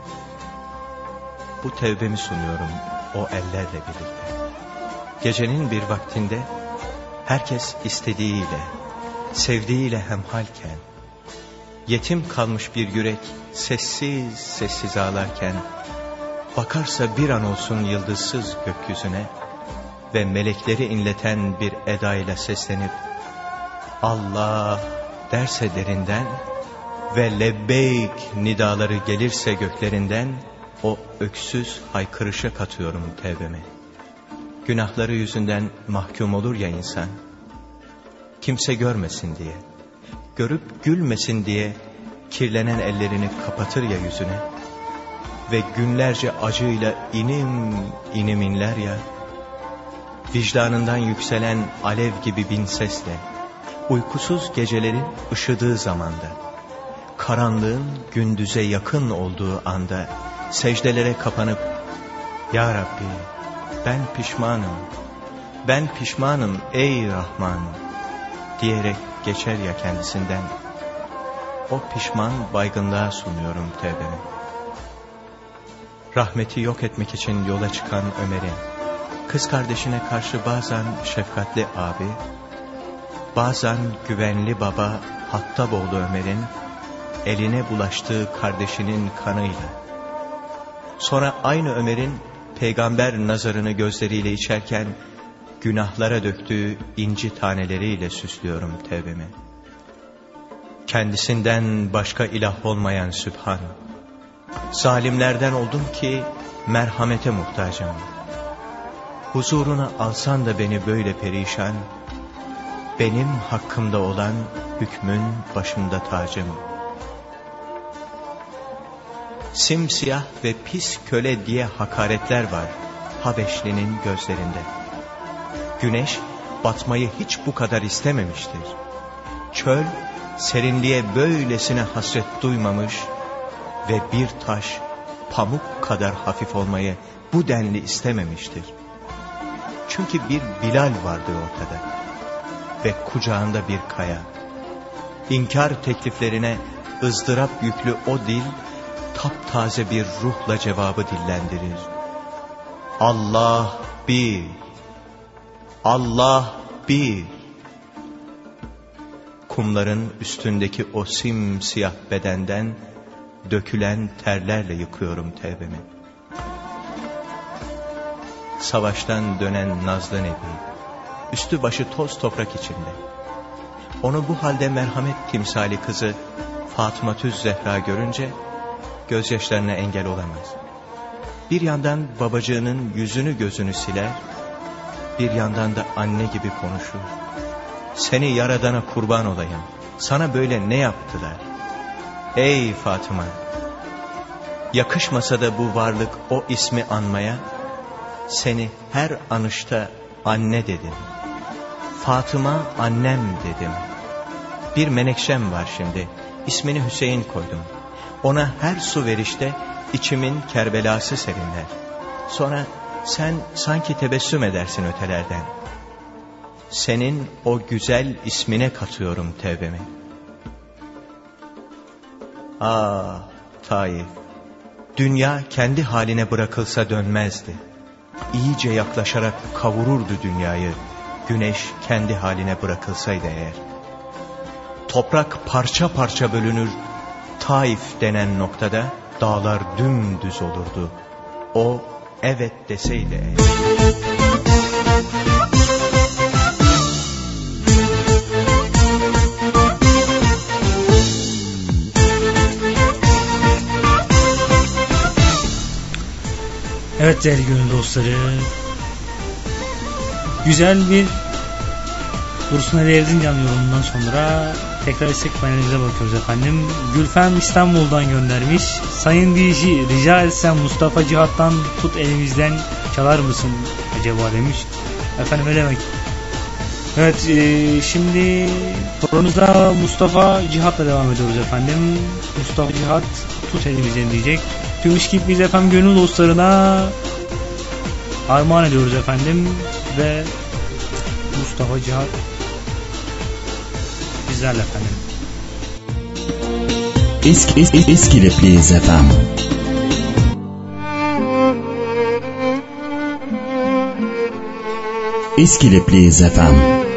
bu tevbemi sunuyorum o ellerle birlikte. Gecenin bir vaktinde herkes istediğiyle, sevdiğiyle hemhalken, yetim kalmış bir yürek sessiz sessiz ağlarken, bakarsa bir an olsun yıldızsız gökyüzüne ve melekleri inleten bir edayla seslenip, Allah derse derinden ve lebbeyk nidaları gelirse göklerinden o öksüz haykırışa katıyorum tevbeme. Günahları yüzünden mahkum olur ya insan. Kimse görmesin diye, görüp gülmesin diye kirlenen ellerini kapatır ya yüzüne ve günlerce acıyla inim inim inler ya, vicdanından yükselen alev gibi bin sesle, uykusuz gecelerin ışıdığı zamanda, karanlığın gündüze yakın olduğu anda, secdelere kapanıp, Ya Rabbi ben pişmanım, ben pişmanım ey Rahman diyerek geçer ya kendisinden, o pişman baygınlığa sunuyorum tevbemi. Rahmeti yok etmek için yola çıkan Ömer'in, kız kardeşine karşı bazen şefkatli abi, bazen güvenli baba Hattaboğlu Ömer'in eline bulaştığı kardeşinin kanıyla, sonra aynı Ömer'in peygamber nazarını gözleriyle içerken günahlara döktüğü inci taneleriyle süslüyorum tevbemi. Kendisinden başka ilah olmayan Sübhan, zalimlerden oldum ki merhamete muhtacım. Huzuruna alsan da beni böyle perişan, benim hakkımda olan hükmün başımda tacım. Simsiyah ve pis köle diye hakaretler var Habeşli'nin gözlerinde. Güneş batmayı hiç bu kadar istememiştir. Çöl serinliğe böylesine hasret duymamış ve bir taş pamuk kadar hafif olmayı bu denli istememiştir. Çünkü bir Bilal vardır ortada ve kucağında bir kaya. İnkar tekliflerine ızdırap yüklü o dil taptaze bir ruhla cevabı dillendirir. Allah bir, Allah bir. Kumların üstündeki o simsiyah bedenden dökülen terlerle yıkıyorum tevbemi. Savaştan dönen Nazlı Nebi, üstü başı toz toprak içinde. Onu bu halde merhamet timsali kızı Fatıma Tüz Zehra görünce gözyaşlarına engel olamaz. Bir yandan babacığının yüzünü gözünü siler, bir yandan da anne gibi konuşur. Seni yaradana kurban olayım, sana böyle ne yaptılar? Ey Fatıma! Yakışmasa da bu varlık o ismi anmaya, seni her anışta anne dedim. Fatıma annem dedim. Bir menekşem var şimdi, ismini Hüseyin koydum. Ona her su verişte içimin kerbelası serinler. Sonra sen sanki tebessüm edersin ötelerden. Senin o güzel ismine katıyorum tevbemi. Ah Taif, dünya kendi haline bırakılsa dönmezdi. İyice yaklaşarak kavururdu dünyayı, güneş kendi haline bırakılsaydı eğer. Toprak parça parça bölünür, Taif denen noktada dağlar dümdüz olurdu. O evet deseydi eğer. Evet değerli gönül dostları. Güzel bir Dursun Ali Erzincan yorumundan sonra tekrar istek panelimize bakıyoruz efendim. Gülfem İstanbul'dan göndermiş. Sayın DJ rica etsem Mustafa Cihat'tan tut elimizden çalar mısın acaba demiş. Efendim ne demek? Evet e, şimdi programımızda Mustafa Cihat'la devam ediyoruz efendim. Mustafa Cihat tut elimizden diyecek. Tüm işkip biz efendim gönül dostlarına armağan ediyoruz efendim. Ve Mustafa Cihat bizlerle efendim. Eski, eski, Eskilipliyiz efendim. Eskilipliyiz efendim.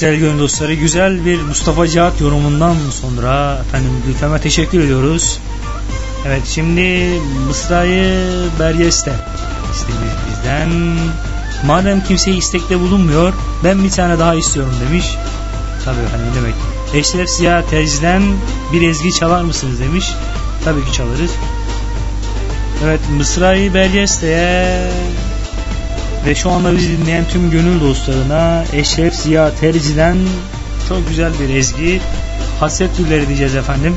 Değerli gönül dostları güzel bir Mustafa Cihat yorumundan sonra efendim Gülfem'e teşekkür ediyoruz. Evet şimdi Mısra'yı Beryes'te istemiş bizden. Madem kimseye istekte bulunmuyor ben bir tane daha istiyorum demiş. Tabii efendim demek. Eşref Ziya Terz'den bir ezgi çalar mısınız demiş. Tabii ki çalarız. Evet Mısra'yı Beryes'te ve şu anda bizi dinleyen tüm gönül dostlarına Eşref Ziya Terzi'den çok güzel bir ezgi Hasret Gülleri diyeceğiz efendim.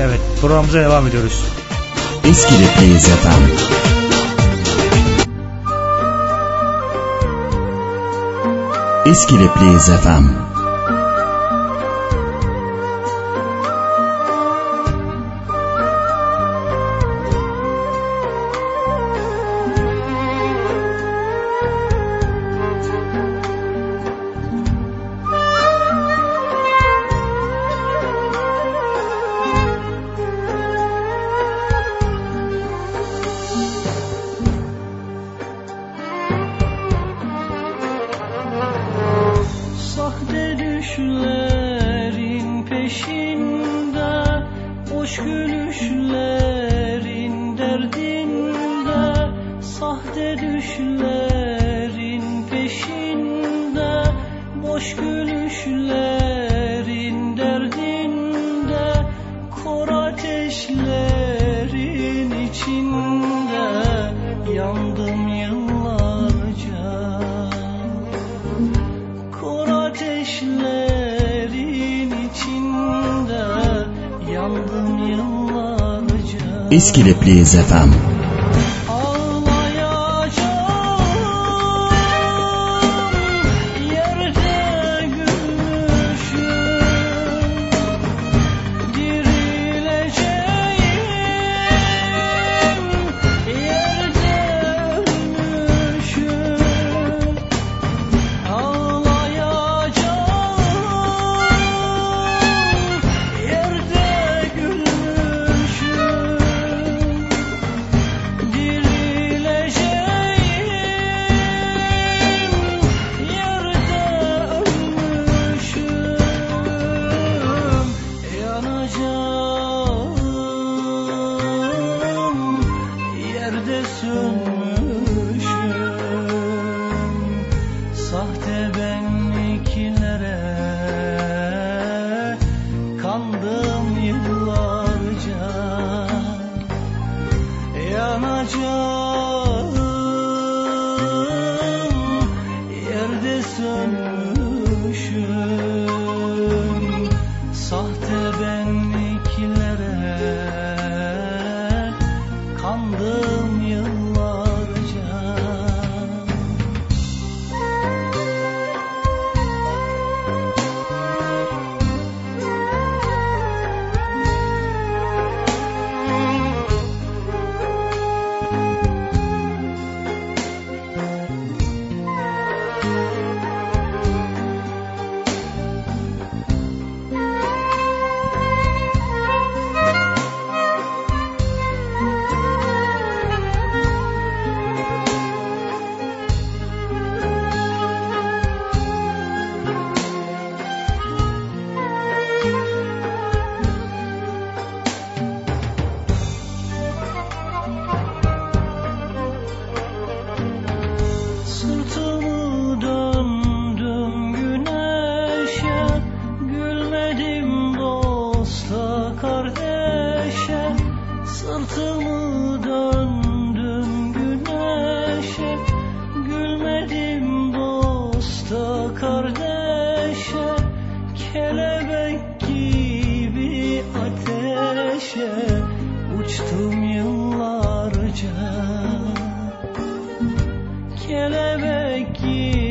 Evet programımıza devam ediyoruz. Eskilipleyiz efendim. Eskilipleyiz efendim. ce qui les plaise à femmes. Kelebek gibi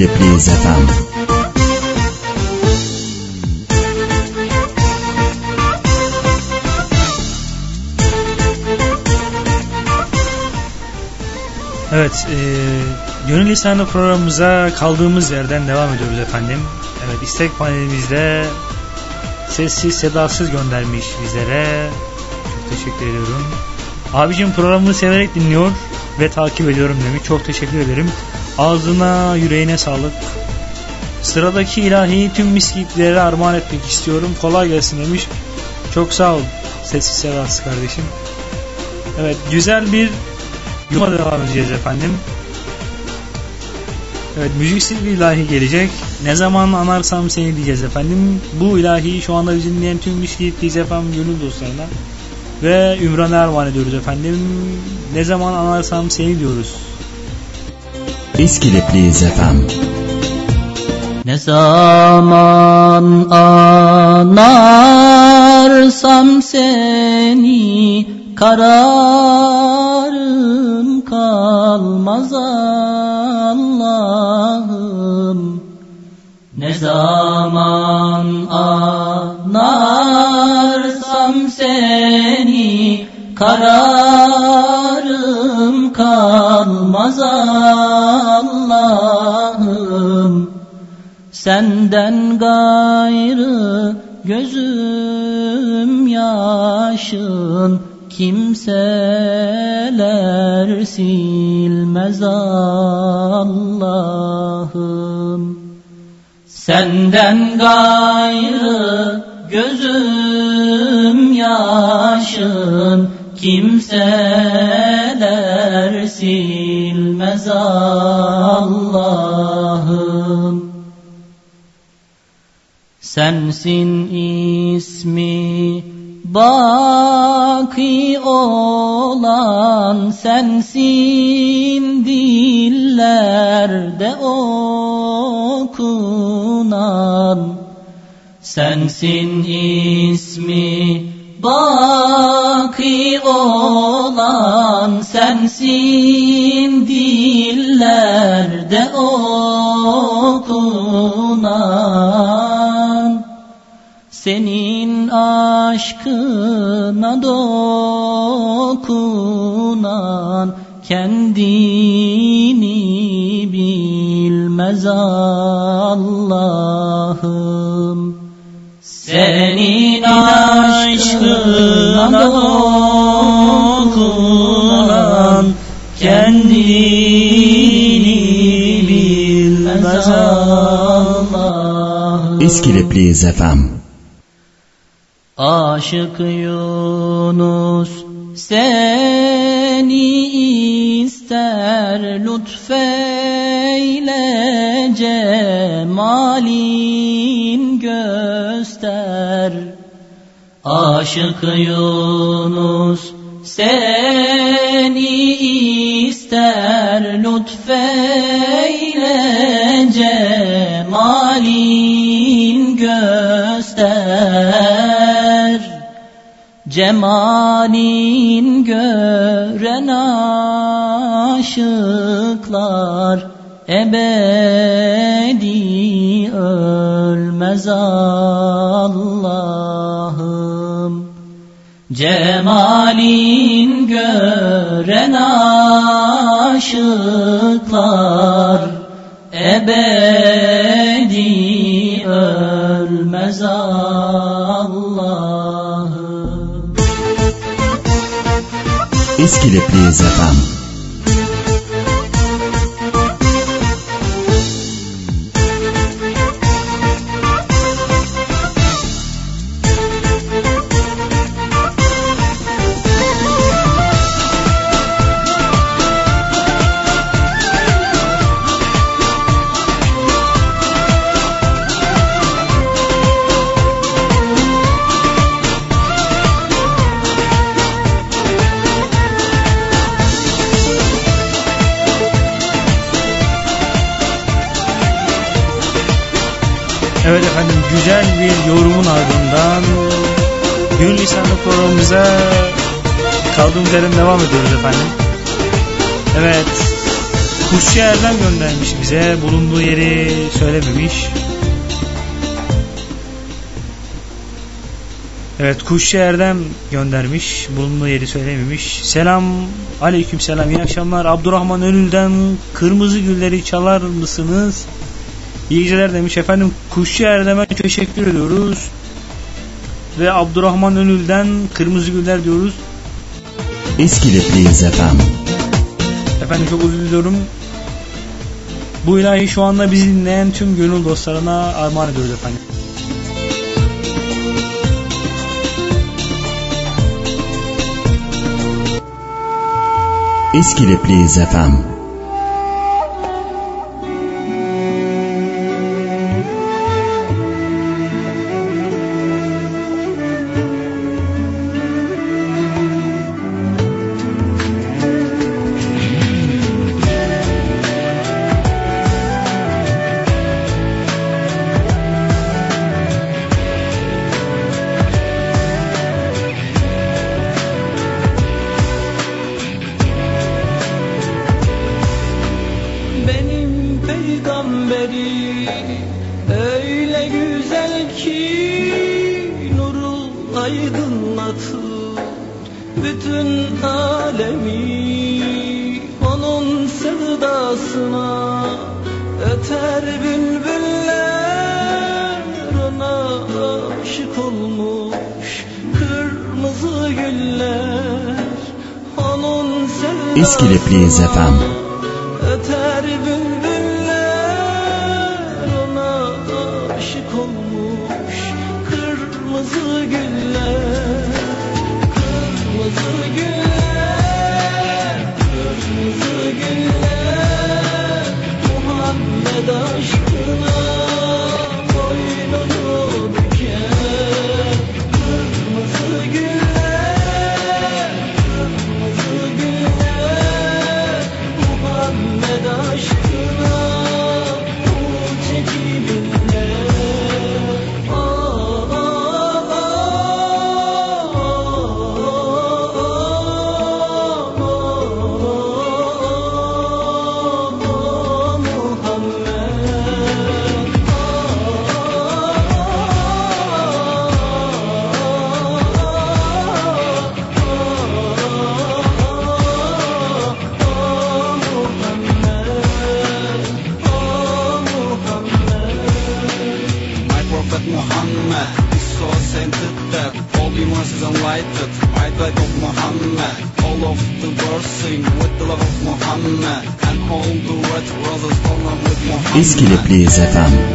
Eskidepliyiz efendim. Evet, e, Gönül Lisanı programımıza kaldığımız yerden devam ediyoruz efendim. Evet, istek panelimizde sessiz sedasız göndermiş bizlere. Çok teşekkür ediyorum. Abicim programını severek dinliyor ve takip ediyorum demiş. Çok teşekkür ederim. Ağzına, yüreğine sağlık. Sıradaki ilahi tüm miskitlere armağan etmek istiyorum. Kolay gelsin demiş. Çok sağ ol. Sessiz sedasız kardeşim. Evet, güzel bir Yuma devam edeceğiz efendim. Evet müziksiz bir ilahi gelecek. Ne zaman anarsam seni diyeceğiz efendim. Bu ilahiyi şu anda bizi dinleyen tüm müşkilitliyiz efendim gönül dostlarına. Ve Ümran'a armağan ediyoruz efendim. Ne zaman anarsam seni diyoruz. Eskidepliyiz efendim. Ne zaman anarsam seni kararım kalmaz Allah'ım Ne zaman anarsam seni kararım kalmaz Allah'ım Senden gayrı gözüm yaşın. Kimseler silmez Allah'ım. Senden gayrı gözüm yaşın. Kimseler silmez Allah'ım Sensin ismi baki olan sensin. Dillerde okunan Sensin ismi baki olan sensin. Dillerde okunan senin aşkına dokunan kendini bilmez Allah'ım senin aşkına dokunan kendini bilmez Allah'ım Eskidepliyiz efendim. Aşık Yunus seni ister lütfeyle cemalin göster. Aşık Yunus seni Cemalin gören aşıklar ebedi ölmez Allah'ım. Cemalin gören aşıklar ebedi İskilipli FM Lisanlı programımıza kaldığımız yerden devam ediyoruz efendim. Evet Kuşçu Erdem göndermiş bize bulunduğu yeri söylememiş. Evet Kuşçu Erdem göndermiş bulunduğu yeri söylememiş. Selam aleyküm selam iyi akşamlar Abdurrahman Önül'den Kırmızı Gülleri çalar mısınız? İyi geceler demiş efendim. Kuşçu Erdem'e teşekkür ediyoruz. Ve Abdurrahman Önül'den Kırmızı Güller diyoruz. İskilipli FM Efendim çok özür diliyorum. Bu ilahi şu anda bizi dinleyen tüm gönül dostlarına armağan ediyoruz efendim. İskilipli FM İskilipli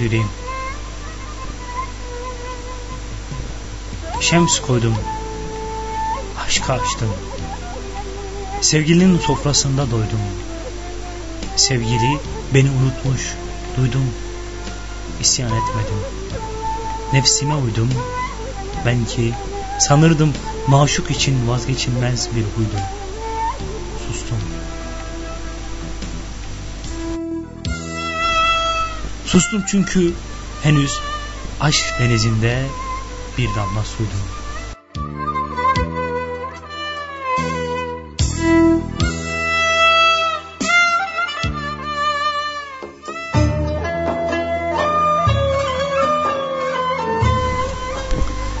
yüreğim. Şems koydum. Aşka açtım. Sevgilinin sofrasında doydum. Sevgili beni unutmuş, duydum. İsyan etmedim. Nefsime uydum. Ben ki sanırdım maşuk için vazgeçilmez bir huydum. Sustum çünkü henüz aşk denizinde bir damla suydum.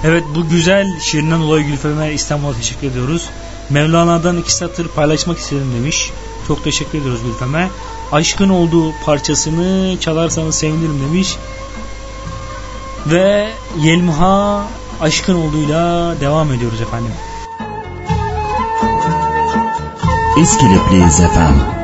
Evet bu güzel şiirinden dolayı Gülfem'e İstanbul'a teşekkür ediyoruz. Mevlana'dan iki satır paylaşmak istedim demiş. Çok teşekkür ediyoruz Gülfem'e. Aşkın olduğu parçasını çalarsanız sevinirim demiş. Ve Yelmuha aşkın olduğuyla devam ediyoruz efendim. İskilipli Efem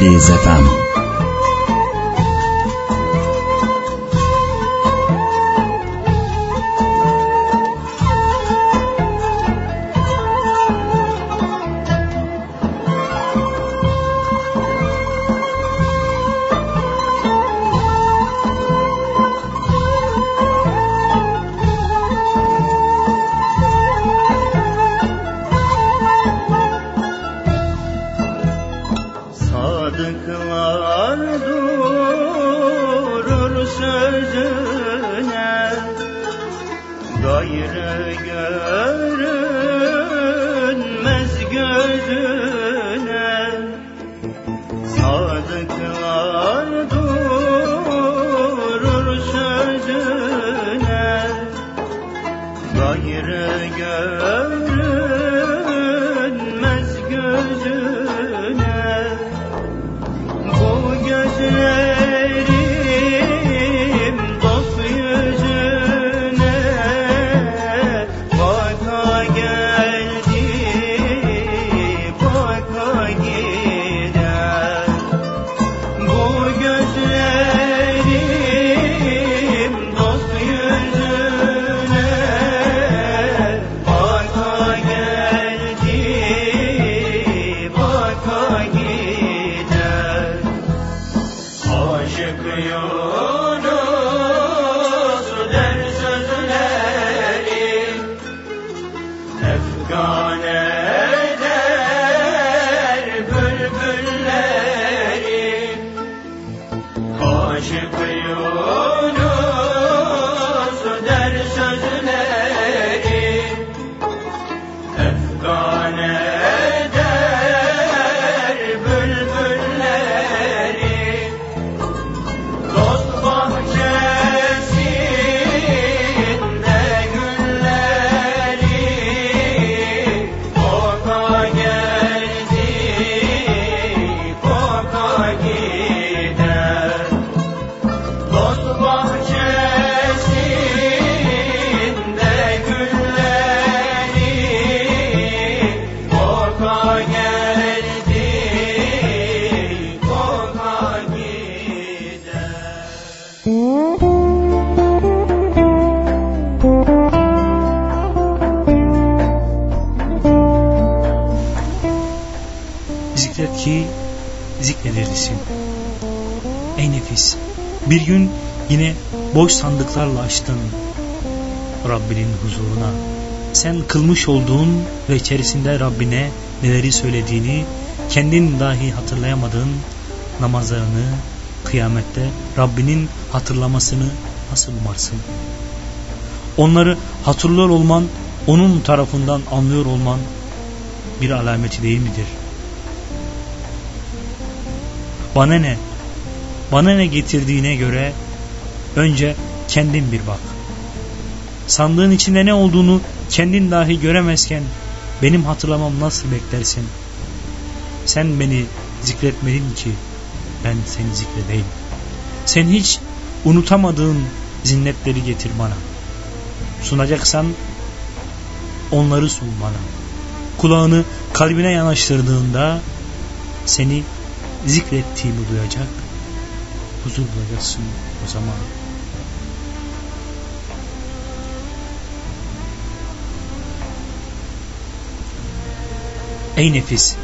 Lisa ayaklarla açtın Rabbinin huzuruna. Sen kılmış olduğun ve içerisinde Rabbine neleri söylediğini, kendin dahi hatırlayamadığın namazlarını kıyamette Rabbinin hatırlamasını nasıl umarsın? Onları hatırlıyor olman, onun tarafından anlıyor olman bir alameti değil midir? Bana ne? Bana ne getirdiğine göre önce kendin bir bak. Sandığın içinde ne olduğunu kendin dahi göremezken benim hatırlamam nasıl beklersin? Sen beni zikretmedin ki ben seni zikredeyim. Sen hiç unutamadığın zinnetleri getir bana. Sunacaksan onları sun bana. Kulağını kalbine yanaştırdığında seni zikrettiğimi duyacak, huzur bulacaksın o zaman. Ey nefis!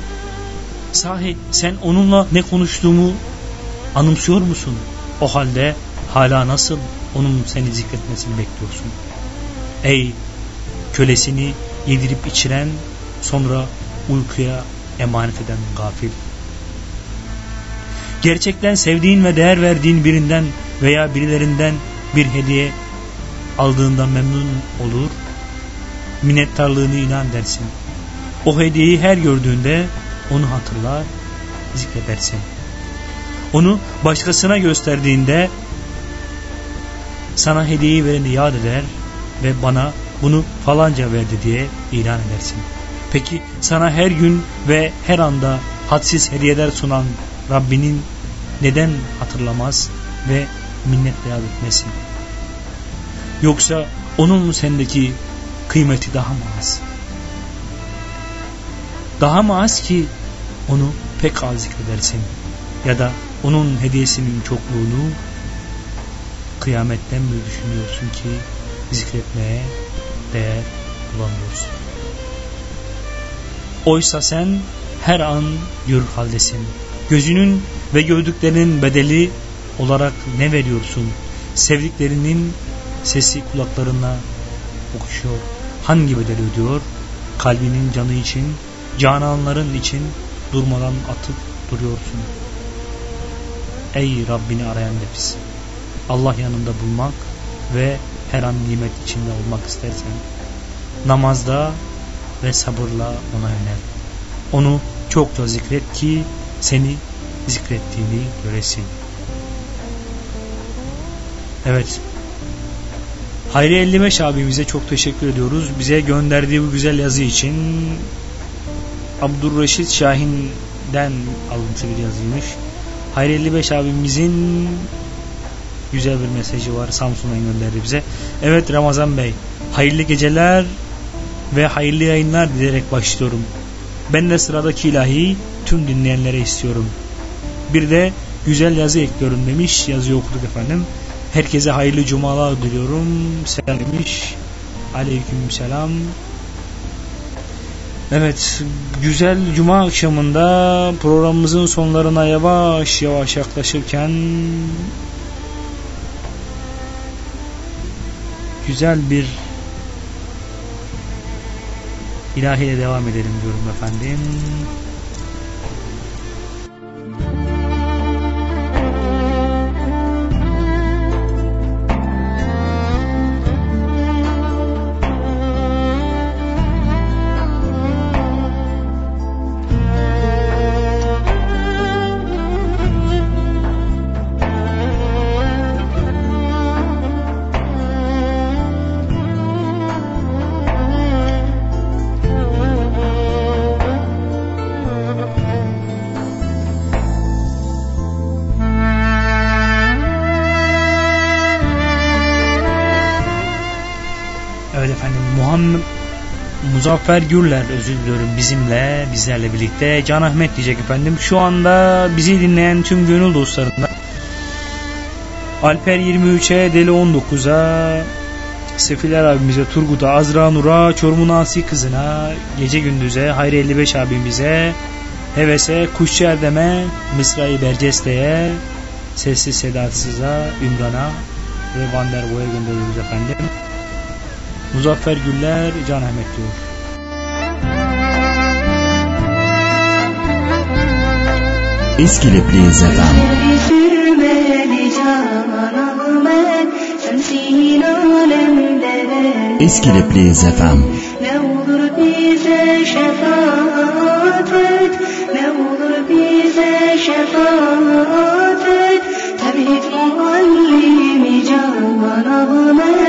Sahi sen onunla ne konuştuğumu anımsıyor musun? O halde hala nasıl onun seni zikretmesini bekliyorsun? Ey kölesini yedirip içiren sonra uykuya emanet eden gafil. Gerçekten sevdiğin ve değer verdiğin birinden veya birilerinden bir hediye aldığında memnun olur, minnettarlığını inan dersin. O hediyeyi her gördüğünde onu hatırlar, zikredersin. Onu başkasına gösterdiğinde sana hediyeyi vereni yad eder ve bana bunu falanca verdi diye ilan edersin. Peki sana her gün ve her anda hadsiz hediyeler sunan Rabbinin neden hatırlamaz ve minnetle yad etmesin? Yoksa onun sendeki kıymeti daha mı az? Daha mı az ki onu pek az zikredersin ya da onun hediyesinin çokluğunu kıyametten mi düşünüyorsun ki zikretmeye değer bulamıyorsun. Oysa sen her an görür haldesin. Gözünün ve gördüklerinin bedeli olarak ne veriyorsun? Sevdiklerinin sesi kulaklarına okuşuyor. Hangi bedeli ödüyor? Kalbinin canı için, cananların için durmadan atıp duruyorsun. Ey Rabbini arayan nefis! Allah yanında bulmak ve her an nimet içinde olmak istersen namazda ve sabırla ona yönel. Onu çokça zikret ki seni zikrettiğini göresin. Evet. Hayri 55 abimize çok teşekkür ediyoruz. Bize gönderdiği bu güzel yazı için Abdurreşit Şahin'den alıntı bir yazıymış. Hayri 55 abimizin güzel bir mesajı var. Samsun'dan gönderdi bize. Evet Ramazan Bey, hayırlı geceler ve hayırlı yayınlar dileyerek başlıyorum. Ben de sıradaki ilahi tüm dinleyenlere istiyorum. Bir de güzel yazı ekliyorum demiş. Yazıyı okuduk efendim. Herkese hayırlı cumalar diliyorum. Selam demiş. Aleyküm selam. Evet, güzel cuma akşamında programımızın sonlarına yavaş yavaş yaklaşırken güzel bir ilahiyle devam edelim diyorum efendim. Muzaffer Gürler özür diliyorum bizimle bizlerle birlikte Can Ahmet diyecek efendim. Şu anda bizi dinleyen tüm gönül dostlarından Alper 23'e Deli 19'a Sefiler abimize, Turgut'a, Azra Nur'a, Çorum'un Asi kızına, Gece Gündüz'e, Hayri 55 abimize, Heves'e, Kuşçu Erdem'e, Mısra'yı Berceste'ye, Sessiz Sedatsız'a, Ümran'a ve Van der Boy'a gönderiyoruz efendim. Muzaffer Güller, Can Ahmet diyor. İskilipli Zefem İskilipli Zefem bize şefaat et Ne olur bize şefaat et. Tevhid muallimi Canan Ahmet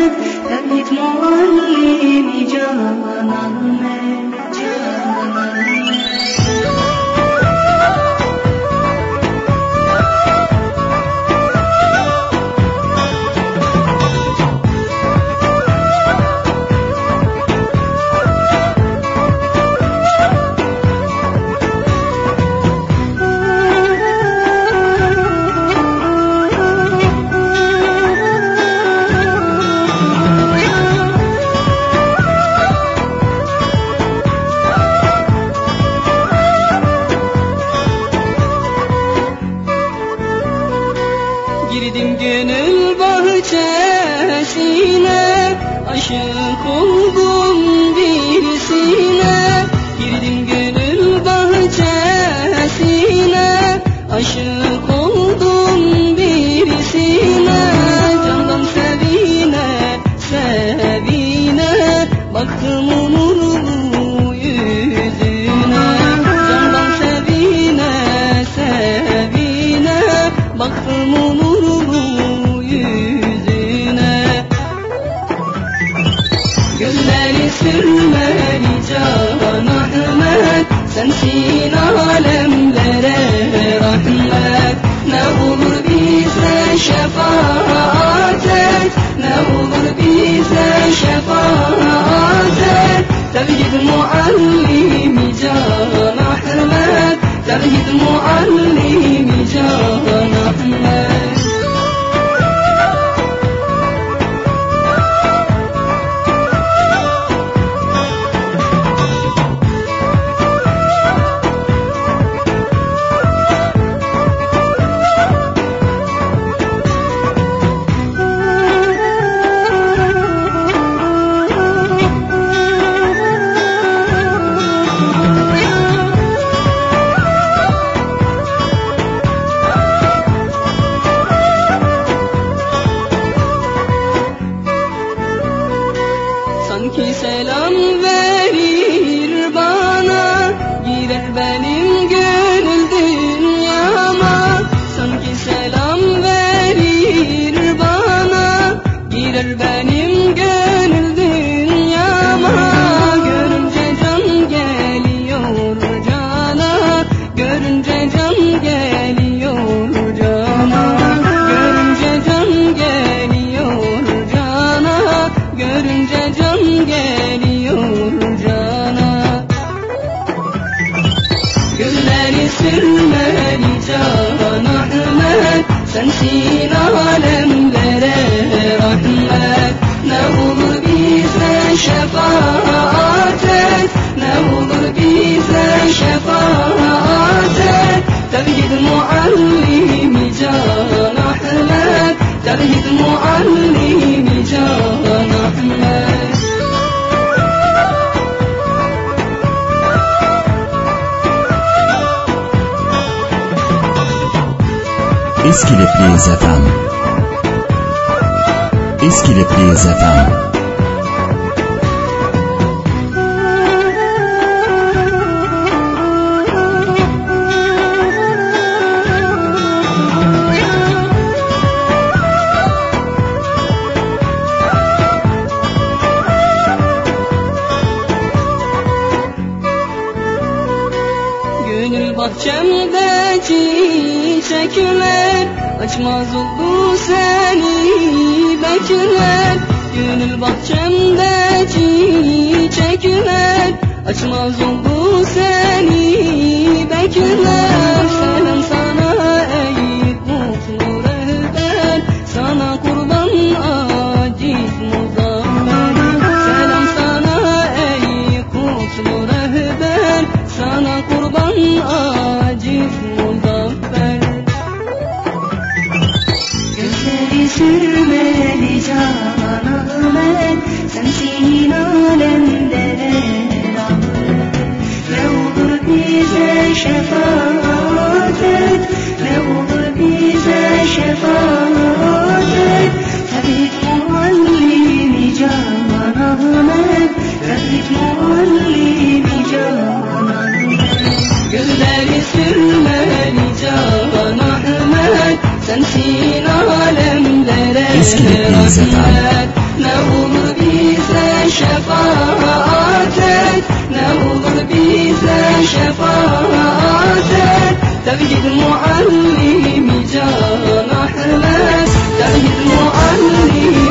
İskilipliyiz efendim. rahmet Ne olur bize şefaat et Ne olur bize şefaat et Tevhid muallimi Can Ahmet Tevhid muallimi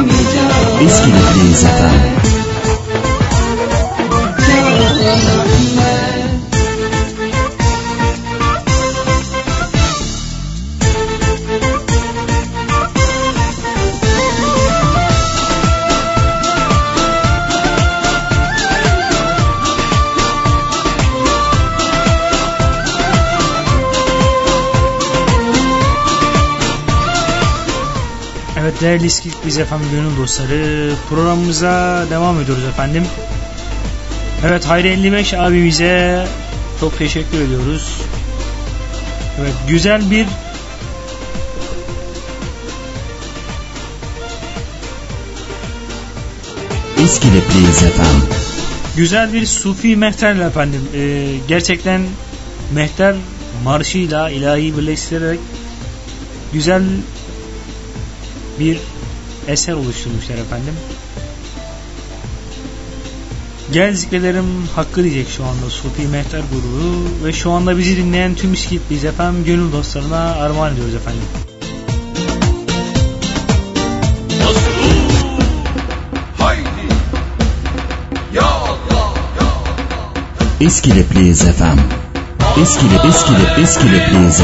değerli İskilip biz efendim gönül dostları programımıza devam ediyoruz efendim. Evet Hayri 55 abimize çok teşekkür ediyoruz. Evet güzel bir İskilipliyiz efendim. güzel bir sufi mehterle efendim. Ee, gerçekten mehter marşıyla ilahi birleştirerek güzel bir eser oluşturmuşlar efendim. Gel zikrederim hakkı diyecek şu anda Sufi Mehter grubu ve şu anda bizi dinleyen tüm İskip biz efendim gönül dostlarına armağan ediyoruz efendim. Haydi. Ya Allah. İskilipliyiz efendim. İskilip, İskilip, İskilipliyiz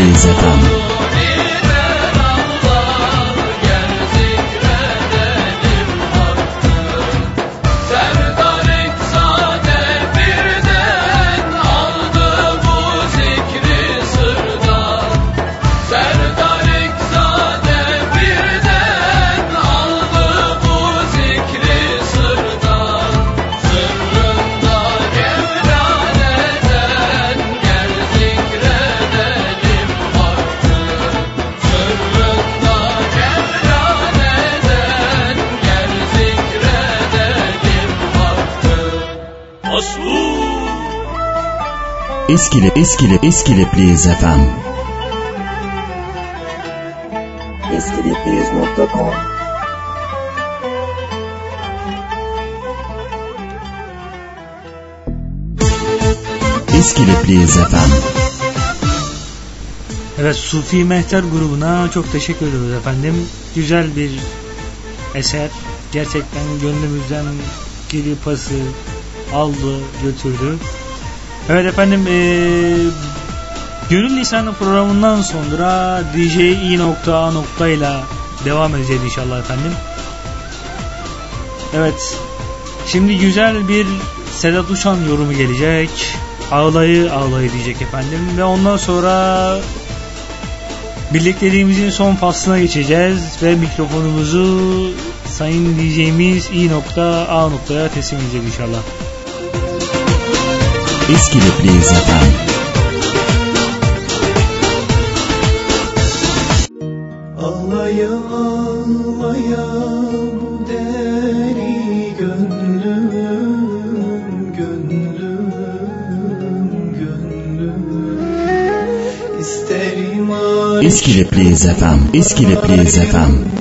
İskilipliyiz İskilip, İskilip, İskilipliyiz efendim. İskilipliyiz.com İskilipliyiz efendim. Evet Sufi Mehter grubuna çok teşekkür ediyoruz efendim. Güzel bir eser. Gerçekten gönlümüzden geri pası aldı götürdü. Evet efendim ee, Gönül Lisanı programından sonra DJ i nokta noktayla devam edeceğiz inşallah efendim. Evet. Şimdi güzel bir Sedat Uçan yorumu gelecek. Ağlayı ağlayı diyecek efendim. Ve ondan sonra birlikteliğimizin son faslına geçeceğiz. Ve mikrofonumuzu sayın diyeceğimiz i nokta a noktaya teslim edeceğiz inşallah. Eskili Please efendim. Ağlaya ağlaya bu deri gönlüm gönlüm gönlüm isterim Eskili Please efendim. Eskili efendim.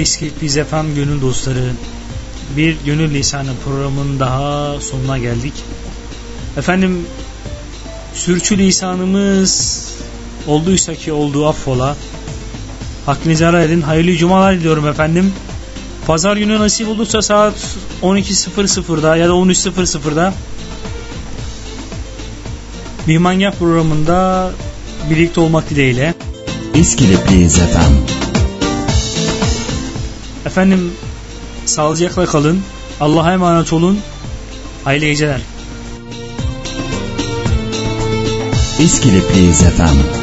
İskilip Biz FM gönül dostları bir gönül lisanı programının daha sonuna geldik. Efendim sürçü lisanımız olduysa ki olduğu affola. Hakkınızı helal edin. Hayırlı cumalar diliyorum efendim. Pazar günü nasip olursa saat 12.00'da ya da 13.00'da bir manyak programında birlikte olmak dileğiyle. İskilipli FM. Efendim sağlıcakla kalın. Allah'a emanet olun. Hayırlı geceler. İskilipli FM.